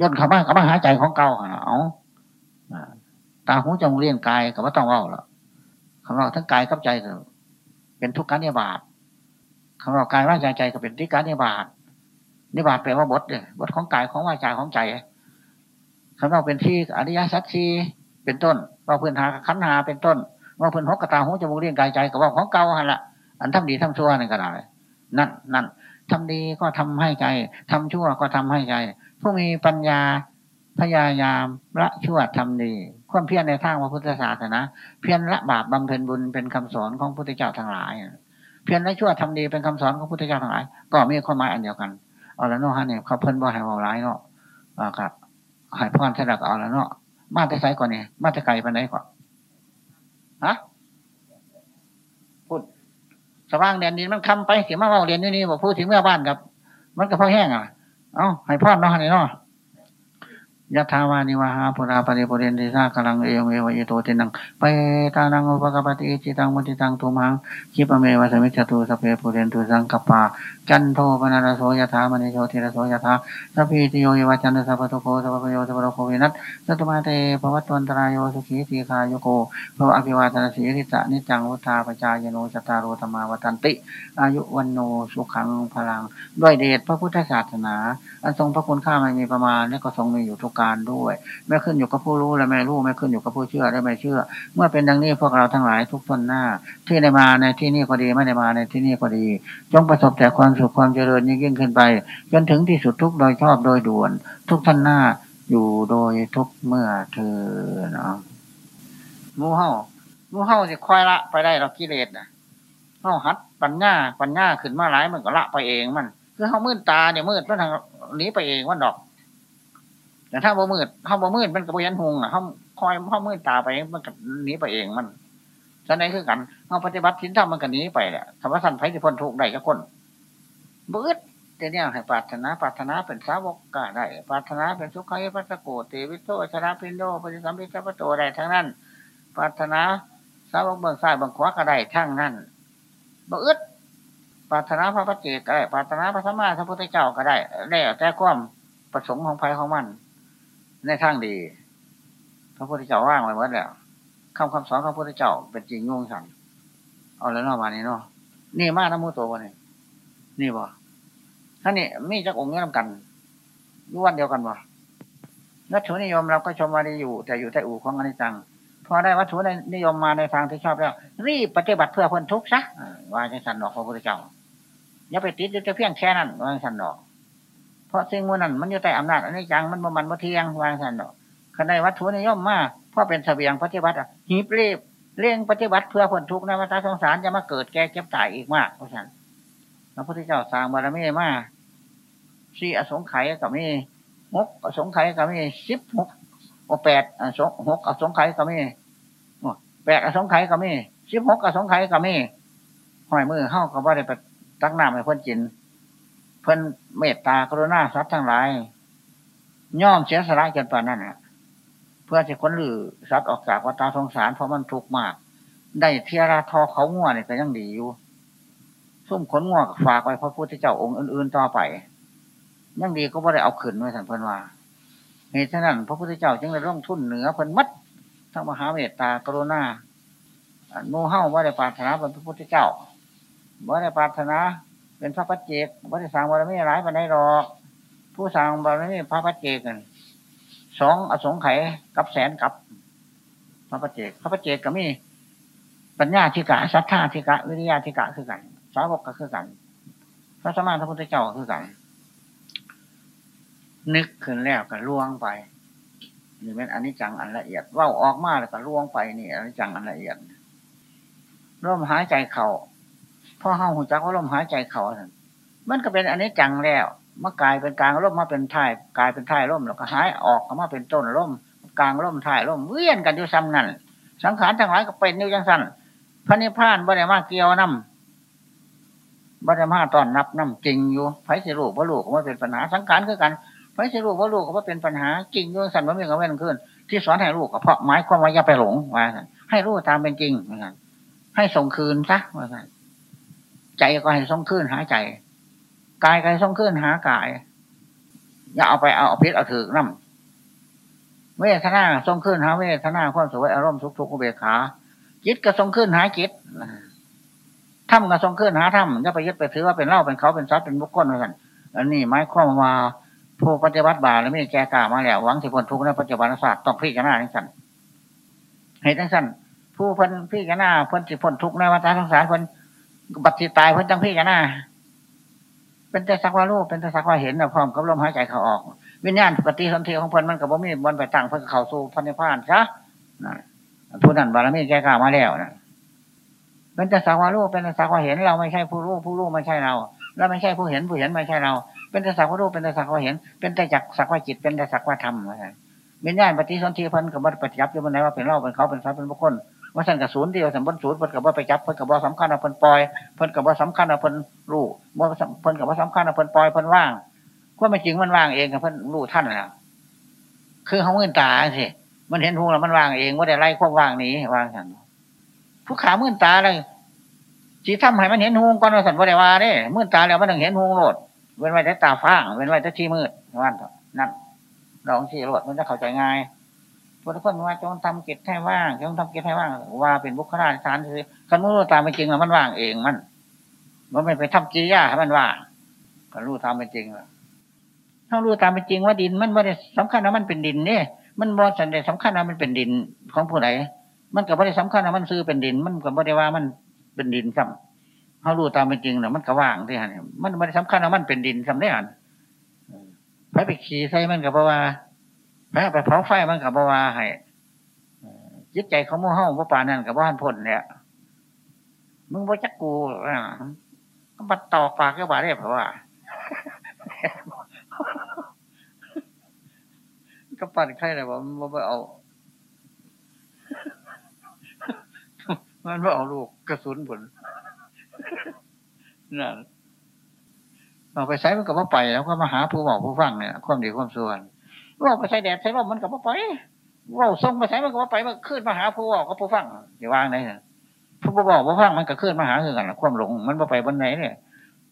A: ย่นเข้ามากับมาหายใจของเก่าเอา ตาหูจมูกเลี้ยงกายกับว่าต้องว่าละคำว่าทั้งกายกับใจก็เป็นทุกข์การนิบาตคำว่ากายว่าใจใจก็เป็นที่การนิบาตนิบาตแปลว่าบทเลยบทของกายของว่าใจของใจคำว่าเป็นที่อริยสัจสีเป็นต้นว่าพื้นหาขันหาเป็นต้น ว่าพื้นหกกระตาหูจมูกเลี้ยงกายใจกับว่าของเก่าหันละอันทำดีทำชั่วนั่นก็ได้นั่นนั่นทำดีก็ทำให้ใจทำชั่วก็ทำให้ใจ ผู้มีปัญญาพยายามละชั่วทำดี ความเพียรในทางพระพุทธศาสนาเพียรละบาปบำเพ็ญบุญเป็นคำสอนของพุทธเจ้าทั้งหลายเพียรละชั่วทำดีเป็นคำสอนของพุทธเจ้าทั้งหลาย ก็มีความหมายอันเดียวกันเอาละเนาะฮะเนี่ยเขาเพิ่นบ่ให้เอาร้ายเนาะอ่าครับหายพรสดักเอาละเนาะมาแต่ไซก่อนเนี่ยมาแต่ไกลไปไหนก่อนฮะพูดสว่างแดนดินมันคำไปเสียมาว่าเรียนนี่นี่บอกพูดถึงเมื่อบ้านกับ มันก็พอแห้งอะ เอ้าให้พรเนาะเนี่ยเนาะ ยะทาวานิวาหาปุราปริปุเรนติสากลังเอวเมวะยโตตินังไปตานังอุปกปติจิตังมุติตังตุมังคิปเมวะสมิจตุสเพปุเรนตุสังกปาจันโทปนารโสยถามณีโชติรโสยถาสัพพิติโยยวัจันตสัพพทุโคสัพพโยสัพพโรโควินัสสัตมาเตภวัตวันตรายโยสุขีตีคายโกภวะอภิวาทนาสีริสะนิจังวุธาปจายโนจตารโรธรรมาวัตันติ อายุวันโนสุขังพลัง ด้วยเดชพระพุทธศาสนา อันทรงพระคุณค่าไม่มีประมาณและก็ทรงมีอยู่ทุกการด้วย ไม่ขึ้นอยู่กับผู้รู้และไม่รู้ไม่ขึ้นอยู่กับผู้เชื่อและไม่เชื่อ เมื่อเป็นดังนี้พวกเราทั้งหลายทุกทนหน้า ที่ได้มาในที่นี้ก็ดีไม่ได้มาในที่นี้ก็ดี จงประสบแต่ความสุขความเจริญยิ่งยิ่งขึ้นไป จนถึงที่สุดทุกโดยชอบโดยด่วน ทุกท่านหน้าอยู่โดยทุกเมื่อเธอเนาะมูเฮามูเฮาจะคอยละไปได้เรากิเลสนะเฮาหัดปัญญาปัญญาขึ้นมาหลายมันก็ละไปเองมัน คือเฮามืดตาเนี่ยมืดมันทางนี้ไปเองมันดอก แต่ถ้าบ่มืดถ้าบ่มืดมันก็บ่ยันหงอะเขาคอยเขามืดตาไปมันก็หนีไปเองมันฉะนั้นคือกันเขาปฏิบัติสินธรรมมันก็หนีไปแหละธรรมสันไผ่ที่พ้นทุกข์ได้กับคนบืดเดี๋ยวนี้ให้ปรารถนาปรารถนาเป็นสาวกก็ได้ปรารถนาเป็นสุขัยพัสโกเตวิโตชนะพินโดปฏิสัมพิจัปโตได้ทั้งนั้นปรารถนาสาวกเบื้องซ้ายเบื้องขวาก็ได้ทั้งนั้นบืดปรารถนาพระพัจเจก็ได้ปรารถนาพระสัมมาสัมพุทธเจ้าก็ได้แล้วแต่ความประสงค์ของภัยของมัน ในทางดี พระพุทธเจ้าว่างไว้หมดแล้วคำคำสอนของพระพุทธเจ้าเป็นจริงงงสั่งเอาแล้วนอกมานี่เนาะนี่มากน้ำมูตัวะนี่นี่บ่ท่านนี่มีจักองค์นี้นำกันรู้วันเดียวกันบ่นัตถุนิยมเราก็ชมว่าดีอยู่ แต่อยู่ใต้อู่ของอนิจจังพอได้วัตถุนิยมมาในทางที่ชอบแล้ว รีบปฏิบัติเพื่อพ้นทุกข์ซะว่าจะสันดอกพระพุทธเจ้าอย่าไปติดจะเพียงแค่นั้นว่าสันดอก เพราะสิ่งมูนั้นมันอยู่ใต้อำนาจอันนี้จังมันบ่มันบ่เที่ยงวางสันดอกขณะวัตถุนิยมมาเพราะเป็นเสบียงปฏิบัติหีบรีบเร่งปฏิบัติเพื่อผลทุกข์ในวัฏสงสารจะมาเกิดแก่เก็บตายอีกมากเพราะฉะนั้นพระพุทธเจ้าสร้างบารมีมาสี่อสงไขยกับมีหกอสงไขยกับมีสิบหกโอแปดอสงหกอสงไขยกับมีแปดอสงไขยกับมีสิบหกอสงไขยกับมีห้อยมือเข้ากับว่าได้ไปตักน้ำให้คนจิน เพิ่นเมตตากรุณาสัตว์ทั้งหลาย ย่อมเสียสละจนป่านนั้นเพื่อจะคนหรือสัตว์ออกจากวัฏสงสารเพราะมันทุกข์มาก ได้เทียราทอเขาง่วเนี่ยก็ยังดีอยู่ซุ่มขนง่วฝากไว้พระพุทธเจ้าองค์อื่นๆต่อไป ยังดีก็ไม่ได้เอาขืนไว้สันเพิ่นว่าเหตุฉะนั้นพระพุทธเจ้าจึงได้ร่องทุนเหนือเพิ่นมัดทั้งมหาเมตตากรุณาโน้เฮ้าว่าได้ปรารถนาเป็นพระพุทธเจ้าว่าได้ปรารถนา เป็นพระปัจเจกพระที่สางบารมีหลายปันไดหรอก ผู้สางบารมีพระปัจเจกันสองอสงไขยกับแสนกับพระปัจเจก พระปัจเจกก็มีปัญญาธิกะศรัทธาธิกะวิริยะธิกะคือกัน สาวกก็คือกัน พระสมานพระพุทธเจ้าคือกัน นึกขึ้นแล้วก็ล่วงไปนี่เป็นอันิจจังอันละเอียดว่าออกมาแล้วก็ล่วงไปนี่อันิจจังอันละเอียดร่มหายใจเข่า พ่อห้าหูจักว่าลมหายใจเขามันก็เป็นอันนี้จังแล้วเมื่อกลายเป็นกลางร่มมาเป็นท้ายกลายเป็นท้ายร่มแล้วก็หายออกมาเป็นต้นร่มกลางร่มท้ายร่มเวียนกันอยู่ซ้ำนั่นสังขารทั้งหลายก็เป็นอยู่จังสั้นพระนิพพานบริมาเกี่ยวน้ำบริมาตอนนับน้ำจริงอยู่ไฟสิรูปว่าลูกว่าเป็นปัญหาสังขารคือกันไฟสิรูปว่าลูกว่าเป็นปัญหาจริงอยู่สั่นว่ามีกับเว้นขึ้นที่สอนให้ลูกก็เพราะหมายความว่าอย่าไปหลงว่าให้รู้ตามเป็นจริงให้ส่งคืนซะว่ากัน ใจก็ให้ส่งขึ้นหาใจ กายก็ให้ส่งขึ้นหากาย อย่าเอาไปเอาเอาพิษเอาถือน้ำเวทนาส่งขึ้นหาเวทนาความสวยอารมณ์สุขทุกขเบขาจิตก็ส่งขึ้นหาจิตถ้ำก็ส่งขึ้นหาถ้ำอย่าไปยึดไปถือว่าเป็นเล่าเป็นเขาเป็นซัดเป็นบุคคลเหมือนกันอันนี้ไม้ข้อมาผู้ปฏิบัติบาแล้วไม่แก่กล้ามาแล้วหวังสิพ้นทุกข์ในปัจจุบันศาสตร์ต้องพิจารณาทั้งสั้นเหตุทั้งสั้นผู้พ้นพิจารณาพ้นสิพ้นทุกข์ในวัฏสงสารพ้น บัติตายเพิ่นจังพี่กันนะเป็นแต่สักว่ารู้เป็นแต่สักว่าเห็นนะพร้อมกับลมหายใจเขาออก วิญญาณปฏิสนธิของเพิ่นมันกับบ่มีวันไปตั้งเพิ่นเข้าสู่พันธิพานซะนะผู้นั้นบารมีแก่กล้ามาแล้วนะเป็นแต่สักว่ารู้เป็นแต่สักว่าเห็นเราไม่ใช่ผู้รู้ผู้รู้ไม่ใช่เราเราไม่ใช่ผู้เห็นผู้เห็นไม่ใช่เรา เป็นแต่สักว่ารู้เป็นแต่สักว่าเห็น เป็นแต่จักสักว่าจิตเป็นแต่สักว่าธรรมวิญญาณปฏิสนธิเพิ่นกับบัปฏิยับอยู่บนไหนว่าเป็นเราเป็นเขาเป็นสัตว์เป็นบุคคล ว่าสั่นกับศูนย์เดียวสัมบันศูนย์เพิ่นกับว่าไปจับเพิ่นกับว่าสำคัญเอาเพิ่นปล่อยเพิ่นกับว่าสำคัญเอาเพิ่นรู้ว่าเพิ่นกับว่าสำคัญเอาเพิ่นปล่อยเพิ่นว่างว่าไม่จริงมันว่างเองกับเพิ่นรู้ท่านแหละคือเขามื่นตาสิมันเห็นหูแล้วมันว่างเองว่าได้ไล่ควบว่างนี้ว่างสันผู้ขามื่นตาเลยจีทำให้มันเห็นหูก่อนว่าสันว่าได้ว่าเนี่ยมื่นตาแล้วมันต้องเห็นหูโลดเว้นไว้แต่ตาฟ้างเว้นไว้แต่ที่มืดนั่นนั่นลองที่โลดมันจะเข้าใจง่าย พุทธคุณว่าจงทำกิจให้ว่างจงทำกิจให้ว่างว่าเป็นบุคลาธิการคือคันรู้ตามเป็นจริงมันว่างเองมัน มันไม่ไปทำกิริยาให้มันว่างคันรู้ตามเป็นจริงถ้ารู้ตามเป็นจริงว่าดินมันไม่ได้สำคัญว่ามันเป็นดินเนี่ยมันบอสันเดสำคัญว่ามันเป็นดินของผู้ใดมันกับไม่ได้สำคัญว่ามันซื้อเป็นดิน มันกับไม่ได้ว่ามันเป็นดินซ้ำเขารู้ตามเป็นจริงเนาะมันก็ว่างที่หันมันไม่ได้สำคัญว่ามันเป็นดินซ้ำได้หันไปไปขี่ใส่มันกับว่า แม้ไปเผาไฟมันกับบ่าให้ยึดใจเขาโม่ห้องว่าป่านั่นกับบ้านพ่นเนี่ยมึงว่าจักกูอะก็บัดตอกปากก็บาได้เพราะว่าก็ปั่นไข่เลยว่ามันไม่เอา มันไม่เอาลูกกระสุนผลนั่นเอาไปใช้มันกับว่าไปแล้วก็มาหาผู้บอกผู้ฟังเนี่ยความดีความส่วน ว่าไปใช้แดดใช้ลมมันกับว่าไปว่าส่งไปใช้มันกับว่าไปมันขึ้นมาหาผู้บอกกับผู้ฟังอย่าวางไหนผู้บอกผู้ฟังมันก็ขึ้นมาหาคือกันความหลง มันไปบนไหนเนี่ย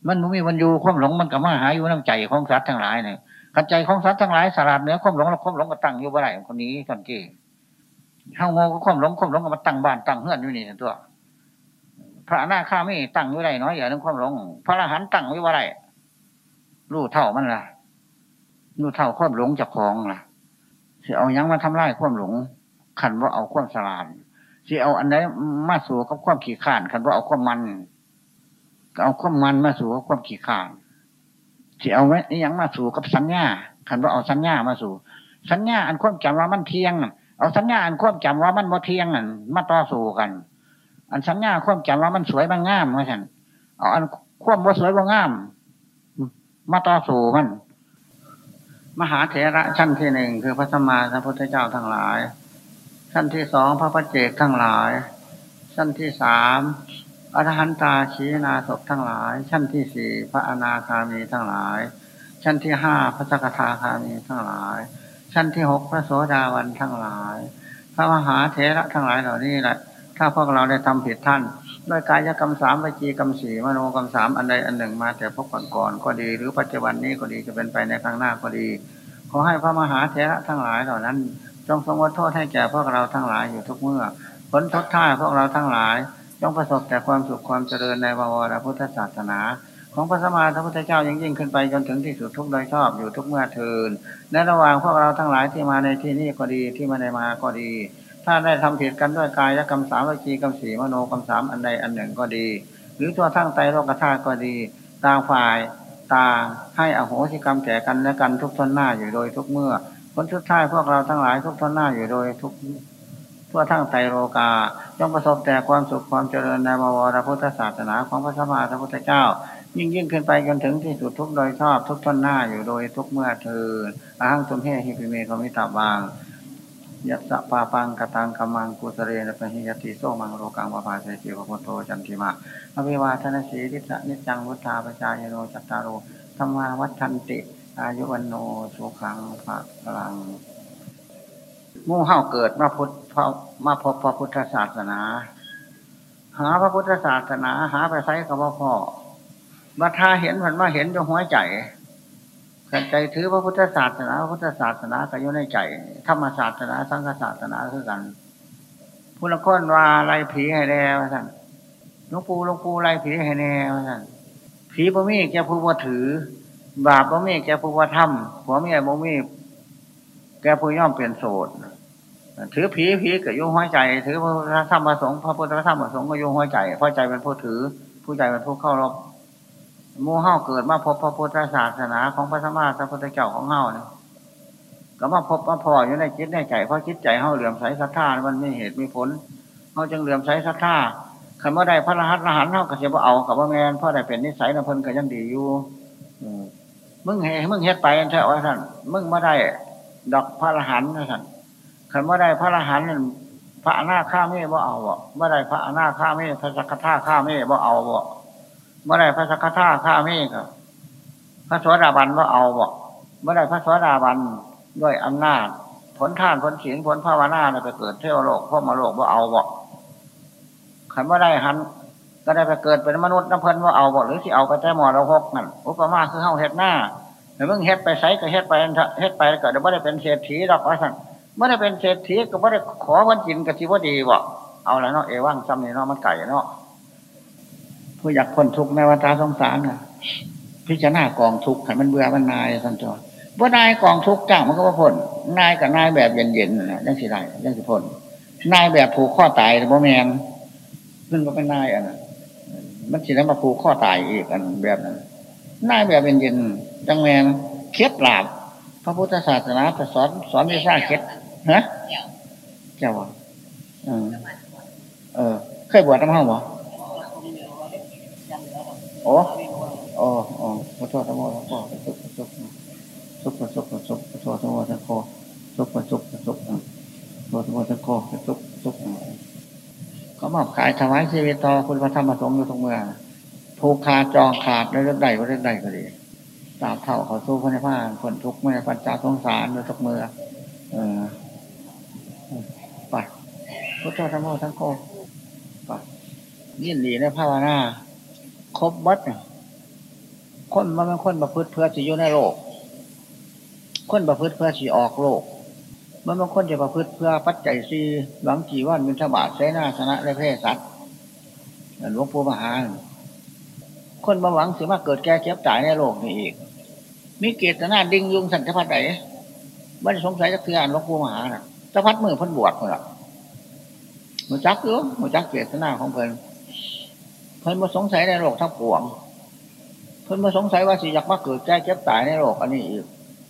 A: มันม่มีวันอยู่ความหลงมันกับมาหาอยู่น้ำใจของสัตว์ทั้งหลายเนี่ยขันใจของสัตว์ทั้งหลายสลัดเนื้อความหลงแล้วความหลงก็ตั้งอยู่บ่ไรคนนี้คนกี้เฮาโง่ก็ความหลงความหลงก็มาตั้งบ้านตั้งเฮือนอยู่นี่ตัวพระอนาคาไมีตั้งอยู่ไรน้อยอย่างนึงความหลง พระอรหันต์ตั้งอยู่บ่ไรรู้เท่ามันล่ะ รู้เท่าความหลงจากของล่ะสิเอายังมาทำลายความหลงขันว่าเอาความสลาดสิเอาอันไหนมาสู่กับความขี้ข่านขันว่าเอาความมันเอาความมันมาสู่กับความขี้ข่านสิเอาไว้ยังมาสู่กับสัญญาขันว่าเอาสัญญามาสู่ สัญญาอันความจำว่ามันเที่ยงเอาสัญญาอันความจำว่ามันบ่เที่ยงอันมาต่อสู้กัน อันสัญญาความจำว่ามันสวยมันงามว่าฉันเอาอันความบ่สวยบ่งาม มาต่อสู้มัน มหาเถระชั้นที่หนึ่งคือพระสมมาสัมพุทธเจ้าทั้งหลาย ชั้นที่สองพระปัจเจกทั้งหลาย ชั้นที่สามอรหันตาชีนาศทั้งหลาย ชั้นที่สี่พระอนาคามีทั้งหลาย ชั้นที่ห้าพระสกทาคามีทั้งหลาย ชั้นที่หกพระโสดาวันทั้งหลาย พระมหาเถระทั้งหลายเหล่านี้แหละถ้าพวกเราได้ทำผิดท่าน ด้วยกายกรรมสามวิจีกรรมสี่มโนกรรมสามอันใดอันหนึ่งมาแต่พบก่อนก่อนก็ดี หรือปัจจุบันนี้ก็ดีจะเป็นไปในข้างหน้าก็ดี ขอให้พระมหาเถระทั้งหลายเหล่านั้น จงทรงวัดโทษให้แก่พวกเราทั้งหลายอยู่ทุกเมื่อผลทดท่าพวกเราทั้งหลายจงประสบแต่ความสุขความเจริญในบวรพุทธศาสนา ของพระสมมาพระพุทธเจ้ายิ่งยิ่งขึ้นไปจนถึงที่สุดทุกโดยชอบอยู่ทุกเมื่อเทินในระหว่างพวกเราทั้งหลายที่มาในที่นี้ก็ดีที่มาในมาก็ดี ถ้าได้ทำผิดกันด้วยกายและกรรมสามวิจีกรรมสี่มโนกรรมสามอันใดอันหนึ่งก็ดี หรือตัวทั้งไตโลกธาตุก็ดีต่างฝ่ายต่างให้อโหสิกรรมแก่กันและกันทุกทนหน้าอยู่โดยทุกเมื่อผลสุดท้ายพวกเราทั้งหลายทุกทนหน้าอยู่โดยทุกทั่วทั้งไตโลกาจงประสบแต่ความสุขความเจริญในบวรพุทธศาสนาของพระสัมมาสัมพุทธเจ้า ยิ่งยิ่งขึ้นไปจนถึงที่สุดทุกโดยชอบทุกทนหน้าอยู่โดยทุกเมื่อเทินอาหังตุมเฮฮิปิเมฆมิตาบาง ยัสสะปาปังกตังกมังกุสเรนปะหิยติโสมังโลกังวาภาเสจิวะพุทโธจันทิมาอภิวาทนาสีทิสนิจังวุฒาปจายโนจัตตารโรธรรมาวัฏันติ อายุวันโนสุขังภะลังมู่เฮาเกิดมาพุทธมาพบพระพุทธศาสนา หาพระพุทธศาสนา หาไปไซกับพ่อมาทาเห็นมันมาเห็นจงหัวใจ ขันใจถือพระพุทธศาสนาพระพุทธศาสนาก็อยู่ในใจธรรมศาสนา สังฆศาสนาคือกันพุทธคนว่าไล่ผีให้แน่ว่าสั่นหลวงปู่หลวงปู่ไล่ผีให้แน่ว่าสั่นผีบ่มีแกผู้ว่าถือ บาปบ่มีแกผู้ว่าทำผัวเมียบ่มีแกผู้ย่อมเปลี่ยนโสดถือผีผีก็ยุ่งหัวใจ ถือพระธรรมประสงค์พระพุทธธรรมประสงค์ก็ยุ่งหัวใจเพราะใจเป็นผู้ถือ ผู้ใหญ่เป็นผู้เข้ารบ มูเฮาเกิดมาพบพระพุทธศาสนาของพระสมมาสัพพุทธเจ้าของเฮาเนี่ยก็มาพบมาพออยู่ในจิตในใจเพราะจิตใจเฮาเหลื่อมใสศรัทธามันมีเหตุมีผลเฮาจึงเหลื่อมใสศรัทธาคันว่าได้พระรหัสรหันเฮาก็เสียบ่เอากับว่าแมนเพราะได้เป็นนิสัยนำเพิ่นก็ยังดีอยู่มึงเฮมึงเฮ็ดไปเถอะว่าท่านมึงม่ได้ ดอกพระรหันนะท่านคันว่าได้พระรหันพระอนาข้าเม่บ่เอาบ่เมื่อไรพระอนาข้าเม่พระสักคาข้าเม่บ่เอาบ่ เมื่อไรพระสักคาข้าม่ก็พระสวสดาบันบ่เอาบ่เมื่อไรพระสวสดาบันด้วยอำนาจ ผลท่านผลศีลผลภาวนาเนี่ยไปเกิดเทวโลกพ่อมาโลกบ่าเอาบ่ขันว่าได้หันก็ได้ไปเกิดเป็นมนุษย์น้ำเพลินว่าเอาบ่หรือที่เอาไปแต่หมอเราหกนั่นอุปมาคือเฮาเฮ็ดหน้าแต่เมื่อเฮ็ดไปใส่ก็เฮ็ดไปเฮ็ดไปก็เดี๋ยวไม่ได้เป็นเศรษฐีดอกว่าสั่นเมื่อได้เป็นเศรษฐีก็ไม่ได้ขอวันจินกับทีว่าดีบ่เอาแล้วเนาะเอว่างซ้ำนี่เนาะมันไก่เนาะ ผู้อยากพ้นทุกข์ในวัฏสงสารน่ะ พิจารณากองทุกข์ให้มันเบื่อมันนายสันจรว่านายกองทุกข์จ้างมันก็ว่าพ้นนายกับนายแบบเย็นๆนะยังสิได้ยังสิพ้นนายแบบผูกข้อตายบ่แมนขึ้นมาเป็นนายอันนั้นมันสิแล้วมาผูกข้อตายอีกอันแบบนั้นนายแบบเย็นๆจังแมนเคล็ดหลาบพระพุทธศาสนาสอนสอนวิชาเคล็ดฮะเจ้าวะเออ เคยบวชน้ำห้องบ่ โอ้โอ้โอ้ขอโทษทั้งหมดทั้งปวงสุขสุขสุขสุขสุขขอโทษทั้งหมดทั้งปวงสุขสุขสุขขอโทษทั้งหมดทั้งปวงสุขสุขเขามาขายถวายชีวิตต่อคุณพระธรรมสงฆ์อยู่ทุกเมื่อผูกขาดจองขาดในเรื่องใดก็เรื่องใดก็ดีตามเท่าเขาสู้พระนิพพานผลทุกเมื่อปัญจาสงสารโดยทุกเมื่อเออไปพุทธธรรมทั้งโคไปยินดีในภาวนา ครบวัดคนมันเป็นคนประพฤติเพื่อสิอยู่ในโลก คนประพฤติเพื่อสิออกโลก มันเป็นคนจะประพฤติเพื่อปัจจัยซีหวังกี่วันมินทบาทเสนาสนะและเพศสัตว์หลวงปู่มหา คนบาหวังสิมาเกิดแก่เจ็บตายในโลกนี้อีก มีเกตนาดิ่งยุงสันทพัดไหนไม่สงสัยจะเทือนหลวงปู่มหาน่ะจะพัดมือพันบวชคนละหัวจักเยอะหัวจักเกตนาของเพิ่น พิ่นมาสงสัยในโลกทั้งปวง เพิ่นมาสงสัยว่าสิอยากมาเกิดแก่เจ็บตายในโลกอันนี้อีก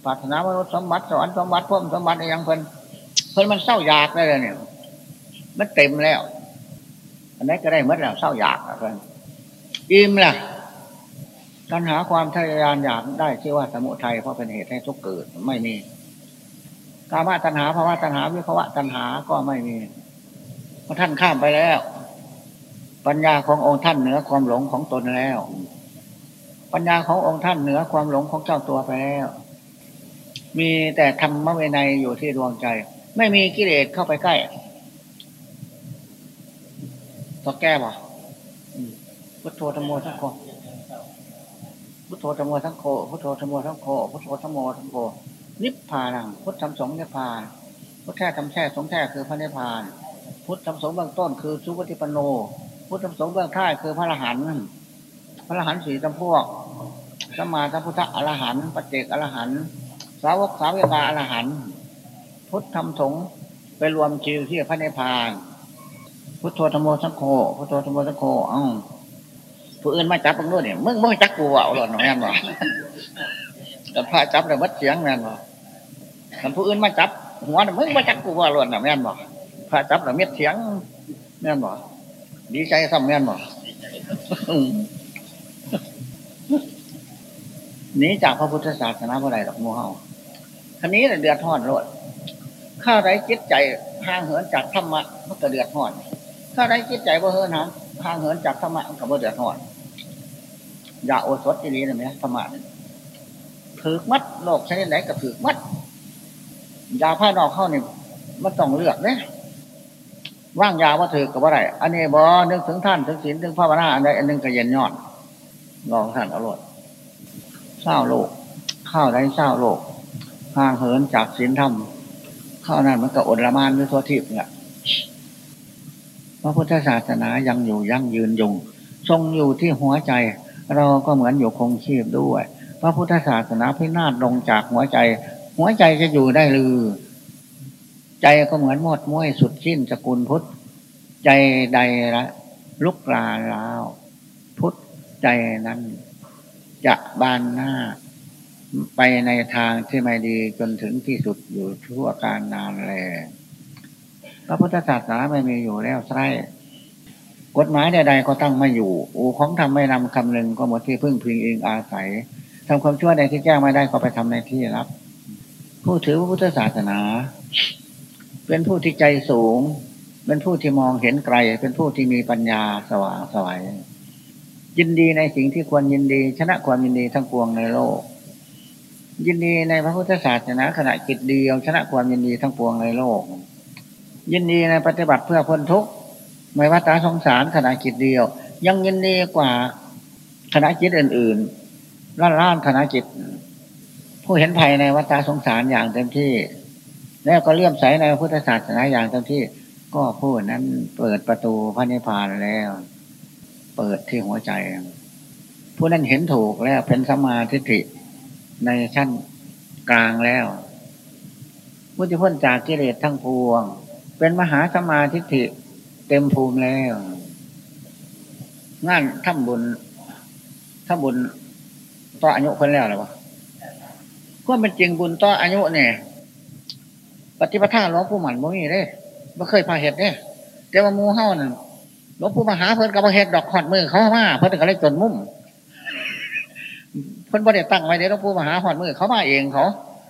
A: ปรารถนามนุษย์สมบัติสวรรค์สมบัติพุ่มสมบัติอย่างเพิ่นเพิ่นมันเศร้าอยากได้เลยเนี่ยมันเต็มแล้ว อันนี้ก็ได้เมื่อแล้วเศร้าอยากเพิ่นอิ่มละปัญหาความทะยานอยากได้ชื่อว่าสมุทัยเพราะเป็นเหตุให้ทุกเกิดไม่มีกามาตัณหาภาวะตัณหาวิภาวะตัณหาก็ไม่มีเพราะท่านข้ามไปแล้ว ปัญญาขององค์ท่านเหนือความหลงของตนแล้ว ปัญญาขององค์ท่านเหนือความหลงของเจ้าตัวไปแล้ว มีแต่ธรรมะเวไนอยู่ที่ดวงใจ ไม่มีกิเลสเข้าไปใกล้ต้อแก้ป่ะพุทโธธรรมโมทั้งโคพุทโธธรรมโมทั้งโคพุทโธธรรมโมทั้งโคพุทโธธรรมโมทั้งโคนิพพานังพุทธธรรมสงฆ์นิพพานพุทธแท้ธรรมแท้สงฆ์แท้คือพระนิพพาน พุทธธรรมสงฆ์เบื้องต้นคือสุปฏิปันโน พุทธธรรมสงฆ์เบื้องท้ายคือพระอรหันต์พระอรหันต์สี่จำพวกสมมาสัมพุทธอรหันต์ปัจเจกอรหันต์สาวกสาวิกาอรหันต์พุทธธรรมสงฆ์ไปรวมชีวที่พระนิพพาน พุทโธธรรมโมสังโฆพุทโธธรรมโมสังโฆอ้าผู้อื่นมาจับมึงด้วยเนี่ยมึงมึงจักกูเอาหล่นแม่นบ่แต่พระจับเลยมัดเสียงแม่นบ่แต่ผู้อื่นมาจับหัวมึงมาจักกูว่าหล่นแม่นบ่พระจับเลยเม็ดเสียงแม่นบ่ ดีใจซ้ำแม่นบ่หนีจากพระพุทธศาสนาเมื่อไรดอกมูเฮาคันนี้เดือดร้อนรดข้าไรจิตใจห่างเหินจากธรรมะมันก็เดือดร้อนข้าไรจิตใจว่าเหินหางห่างเหินจากธรรมะกับว่าเดือดร้อนอย่าโอสถที่นี้เลยไหมธรรมะถือมัดโลกชนิดไหนก็ถือมัดยาผ้านอกเข้านี่มันต้องเลือกเนี่ย ว่างยาว่าถือกับว่าไรอันนี้บอนึกถึงท่านถึงศีลถึงพระวนาอันใดอันหนึ่งก็เย็นยอดลองท่านอรรถเศร้าโลก ข้าวได้เศร้าโลกห่างเหินจากศีลธรรมข้าวนั้นมันก็อดละมานด้วยทั่วทิพย์เนี่ยพระพุทธศาสนายังอยู่ยั่งยืนยงทรงอยู่ที่หัวใจ เราก็เหมือนอยู่คงชีพด้วย พระพุทธศาสนาพินาศลงจากหัวใจ หัวใจจะอยู่ได้หรือ ใจก็เหมือนหมดม้วยสุดสิ้นสกุลพุทธ ใจใดละลุกลาลาว พุทธใจนั้น จะบานหน้า ไปในทางที่ไม่ดีจนถึงที่สุดอยู่ทั่วการนานแลพระพุทธศาสนาไม่มีอยู่แล้วใช่กฎหมายใดๆก็ตั้งไม่อยู่อูของทำไม่นำคำนึงก็หมดที่พึ่งพิงเองอาศัยทำความชั่วใดที่แก้ไม่ได้ก็ไปทำในที่รับ ผู้ถือพระพุทธศาสนา เป็นผู้ที่ใจสูง เป็นผู้ที่มองเห็นไกล เป็นผู้ที่มีปัญญาสว่างสวัยยินดีในสิ่งที่ควรยินดี ชนะความยินดีทั้งปวงในโลก ยินดีในพระพุทธศาสนาขณะจิตเดียว ชนะความยินดีทั้งปวงในโลก ยินดีในปฏิบัติเพื่อพ้นทุกข์ไม่ว่าตาสงสารขณะจิตเดียว ยังยินดีกว่าขณะจิตอื่นๆล้านล้านขณะจิต ผู้เห็นภัยในวัฏสงสารอย่างเต็มที่ แล้วก็เลื่อมใสในพุทธศาสนาอย่างเต็มที่ ก็ผู้นั้นเปิดประตูพระนิพพานแล้ว เปิดที่หัวใจ ผู้นั้นเห็นถูกแล้วเป็นสมาธิิในชั้นกลางแล้วผู้ที่พ้นจากกิเลสทั้งพวง เป็นมหาสมาธิิเต็มภูมิแล้วงานทำบุญทำบุญต่ออายุคนแล้วหรือเปล่าก็เป็นจริงบุญต่ออายุเนี่ย ปฏิปทาหลวงปู่หมันบ่มีเด้บ่เคยพาเหตุเนี่ยแต่ว่ามูเฮ้านั่นหลวงปู่มหาเพิ่นกับเฮ็ดดอกขอดมือเขามาเพิ่นก็เลยจนมุมเพิ่นบ่ได้ตั้งไว้เด้หลวงปู่มหาขอดมือเขามาเองเขา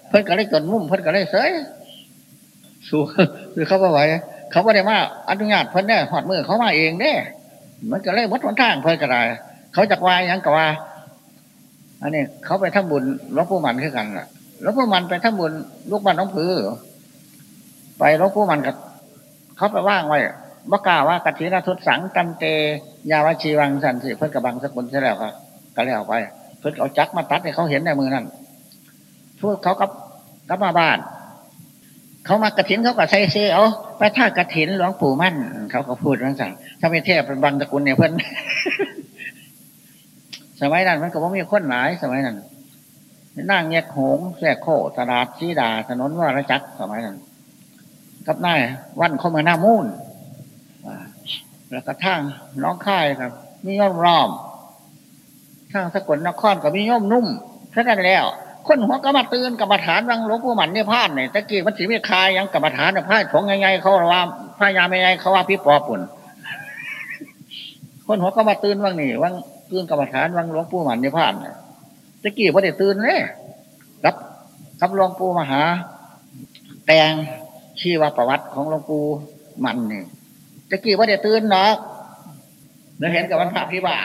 A: เพิ่นก็เลยจนมุมเพิ่นก็เลยเสยสู้คือเขาบ่ไหวเขาบ่ได้มาอนุญาตเพิ่นเนี่ยขอดมือเขามาเองเด้มันก็เลยวัดหนทางเพิ่นก็ได้เขาจักวายยังกว่า อันนี้เขาไปทำบุญหลวงปู่มันคือกันล่ะหลวงปู่มันไปทำบุญลูกบ้านน้องผือ ไปหลวงปู่มันกับเขาไปว่างไว้บกกาว่ากตินาทุสังตันเต ยาวชีวังสันสิเพื่อนกระบังสกุลใช่แล้วครับก็แล้วไป เพื่อนเอาจักมาตัดให้เขาเห็นในมือนั่นพวกเขากับกับมาบ้าน เขามากระถินเขาก็ใส่เสีเอาไปท่ากระถินหลวงปู่มั่น เขาก็พูดว่าสั่งถ้าไม่เทพเป็นบังสกุลเนี่ยเพื่อนสมัยนั้นมันก็ว่ามีคนหลายสมัยนั้นนั่งแยกหงแสกโคตลาดชีดาถนนว่าระจักสมัยนั้น กับนายวันเข้ามาหน้ามูนแล้วก็ทางน้องค่ายครับ มีย่อมรอมทางสกลนครก็มีย่อมนุ่มแค่นั้นแล้วคนหัวกรรมตื่นกรรมฐานรังหลวงปู่มันเนี่ยพลาดเนี่ยตะกี้มันสีไม่คายยังกรรมฐานเนี่ยพลาดของไงๆเขาว่าพายาไม่ไงเขาว่าพี่ปอปุ่นคนหัวกรรมตื่นว่างนี่ว่างตื่นกรรมฐานรังหลวงปู่มันเนี่ยพลาดเนี่ยตะกี้พอได้ตื่นเลยรับรับหลวงปู่มหา แตง ชีวประวัติของหลวงปู่มันนี่ตะกี้ว่าเดี๋ยวตื่นเนาะเราเห็นกับวันพระพิบ่า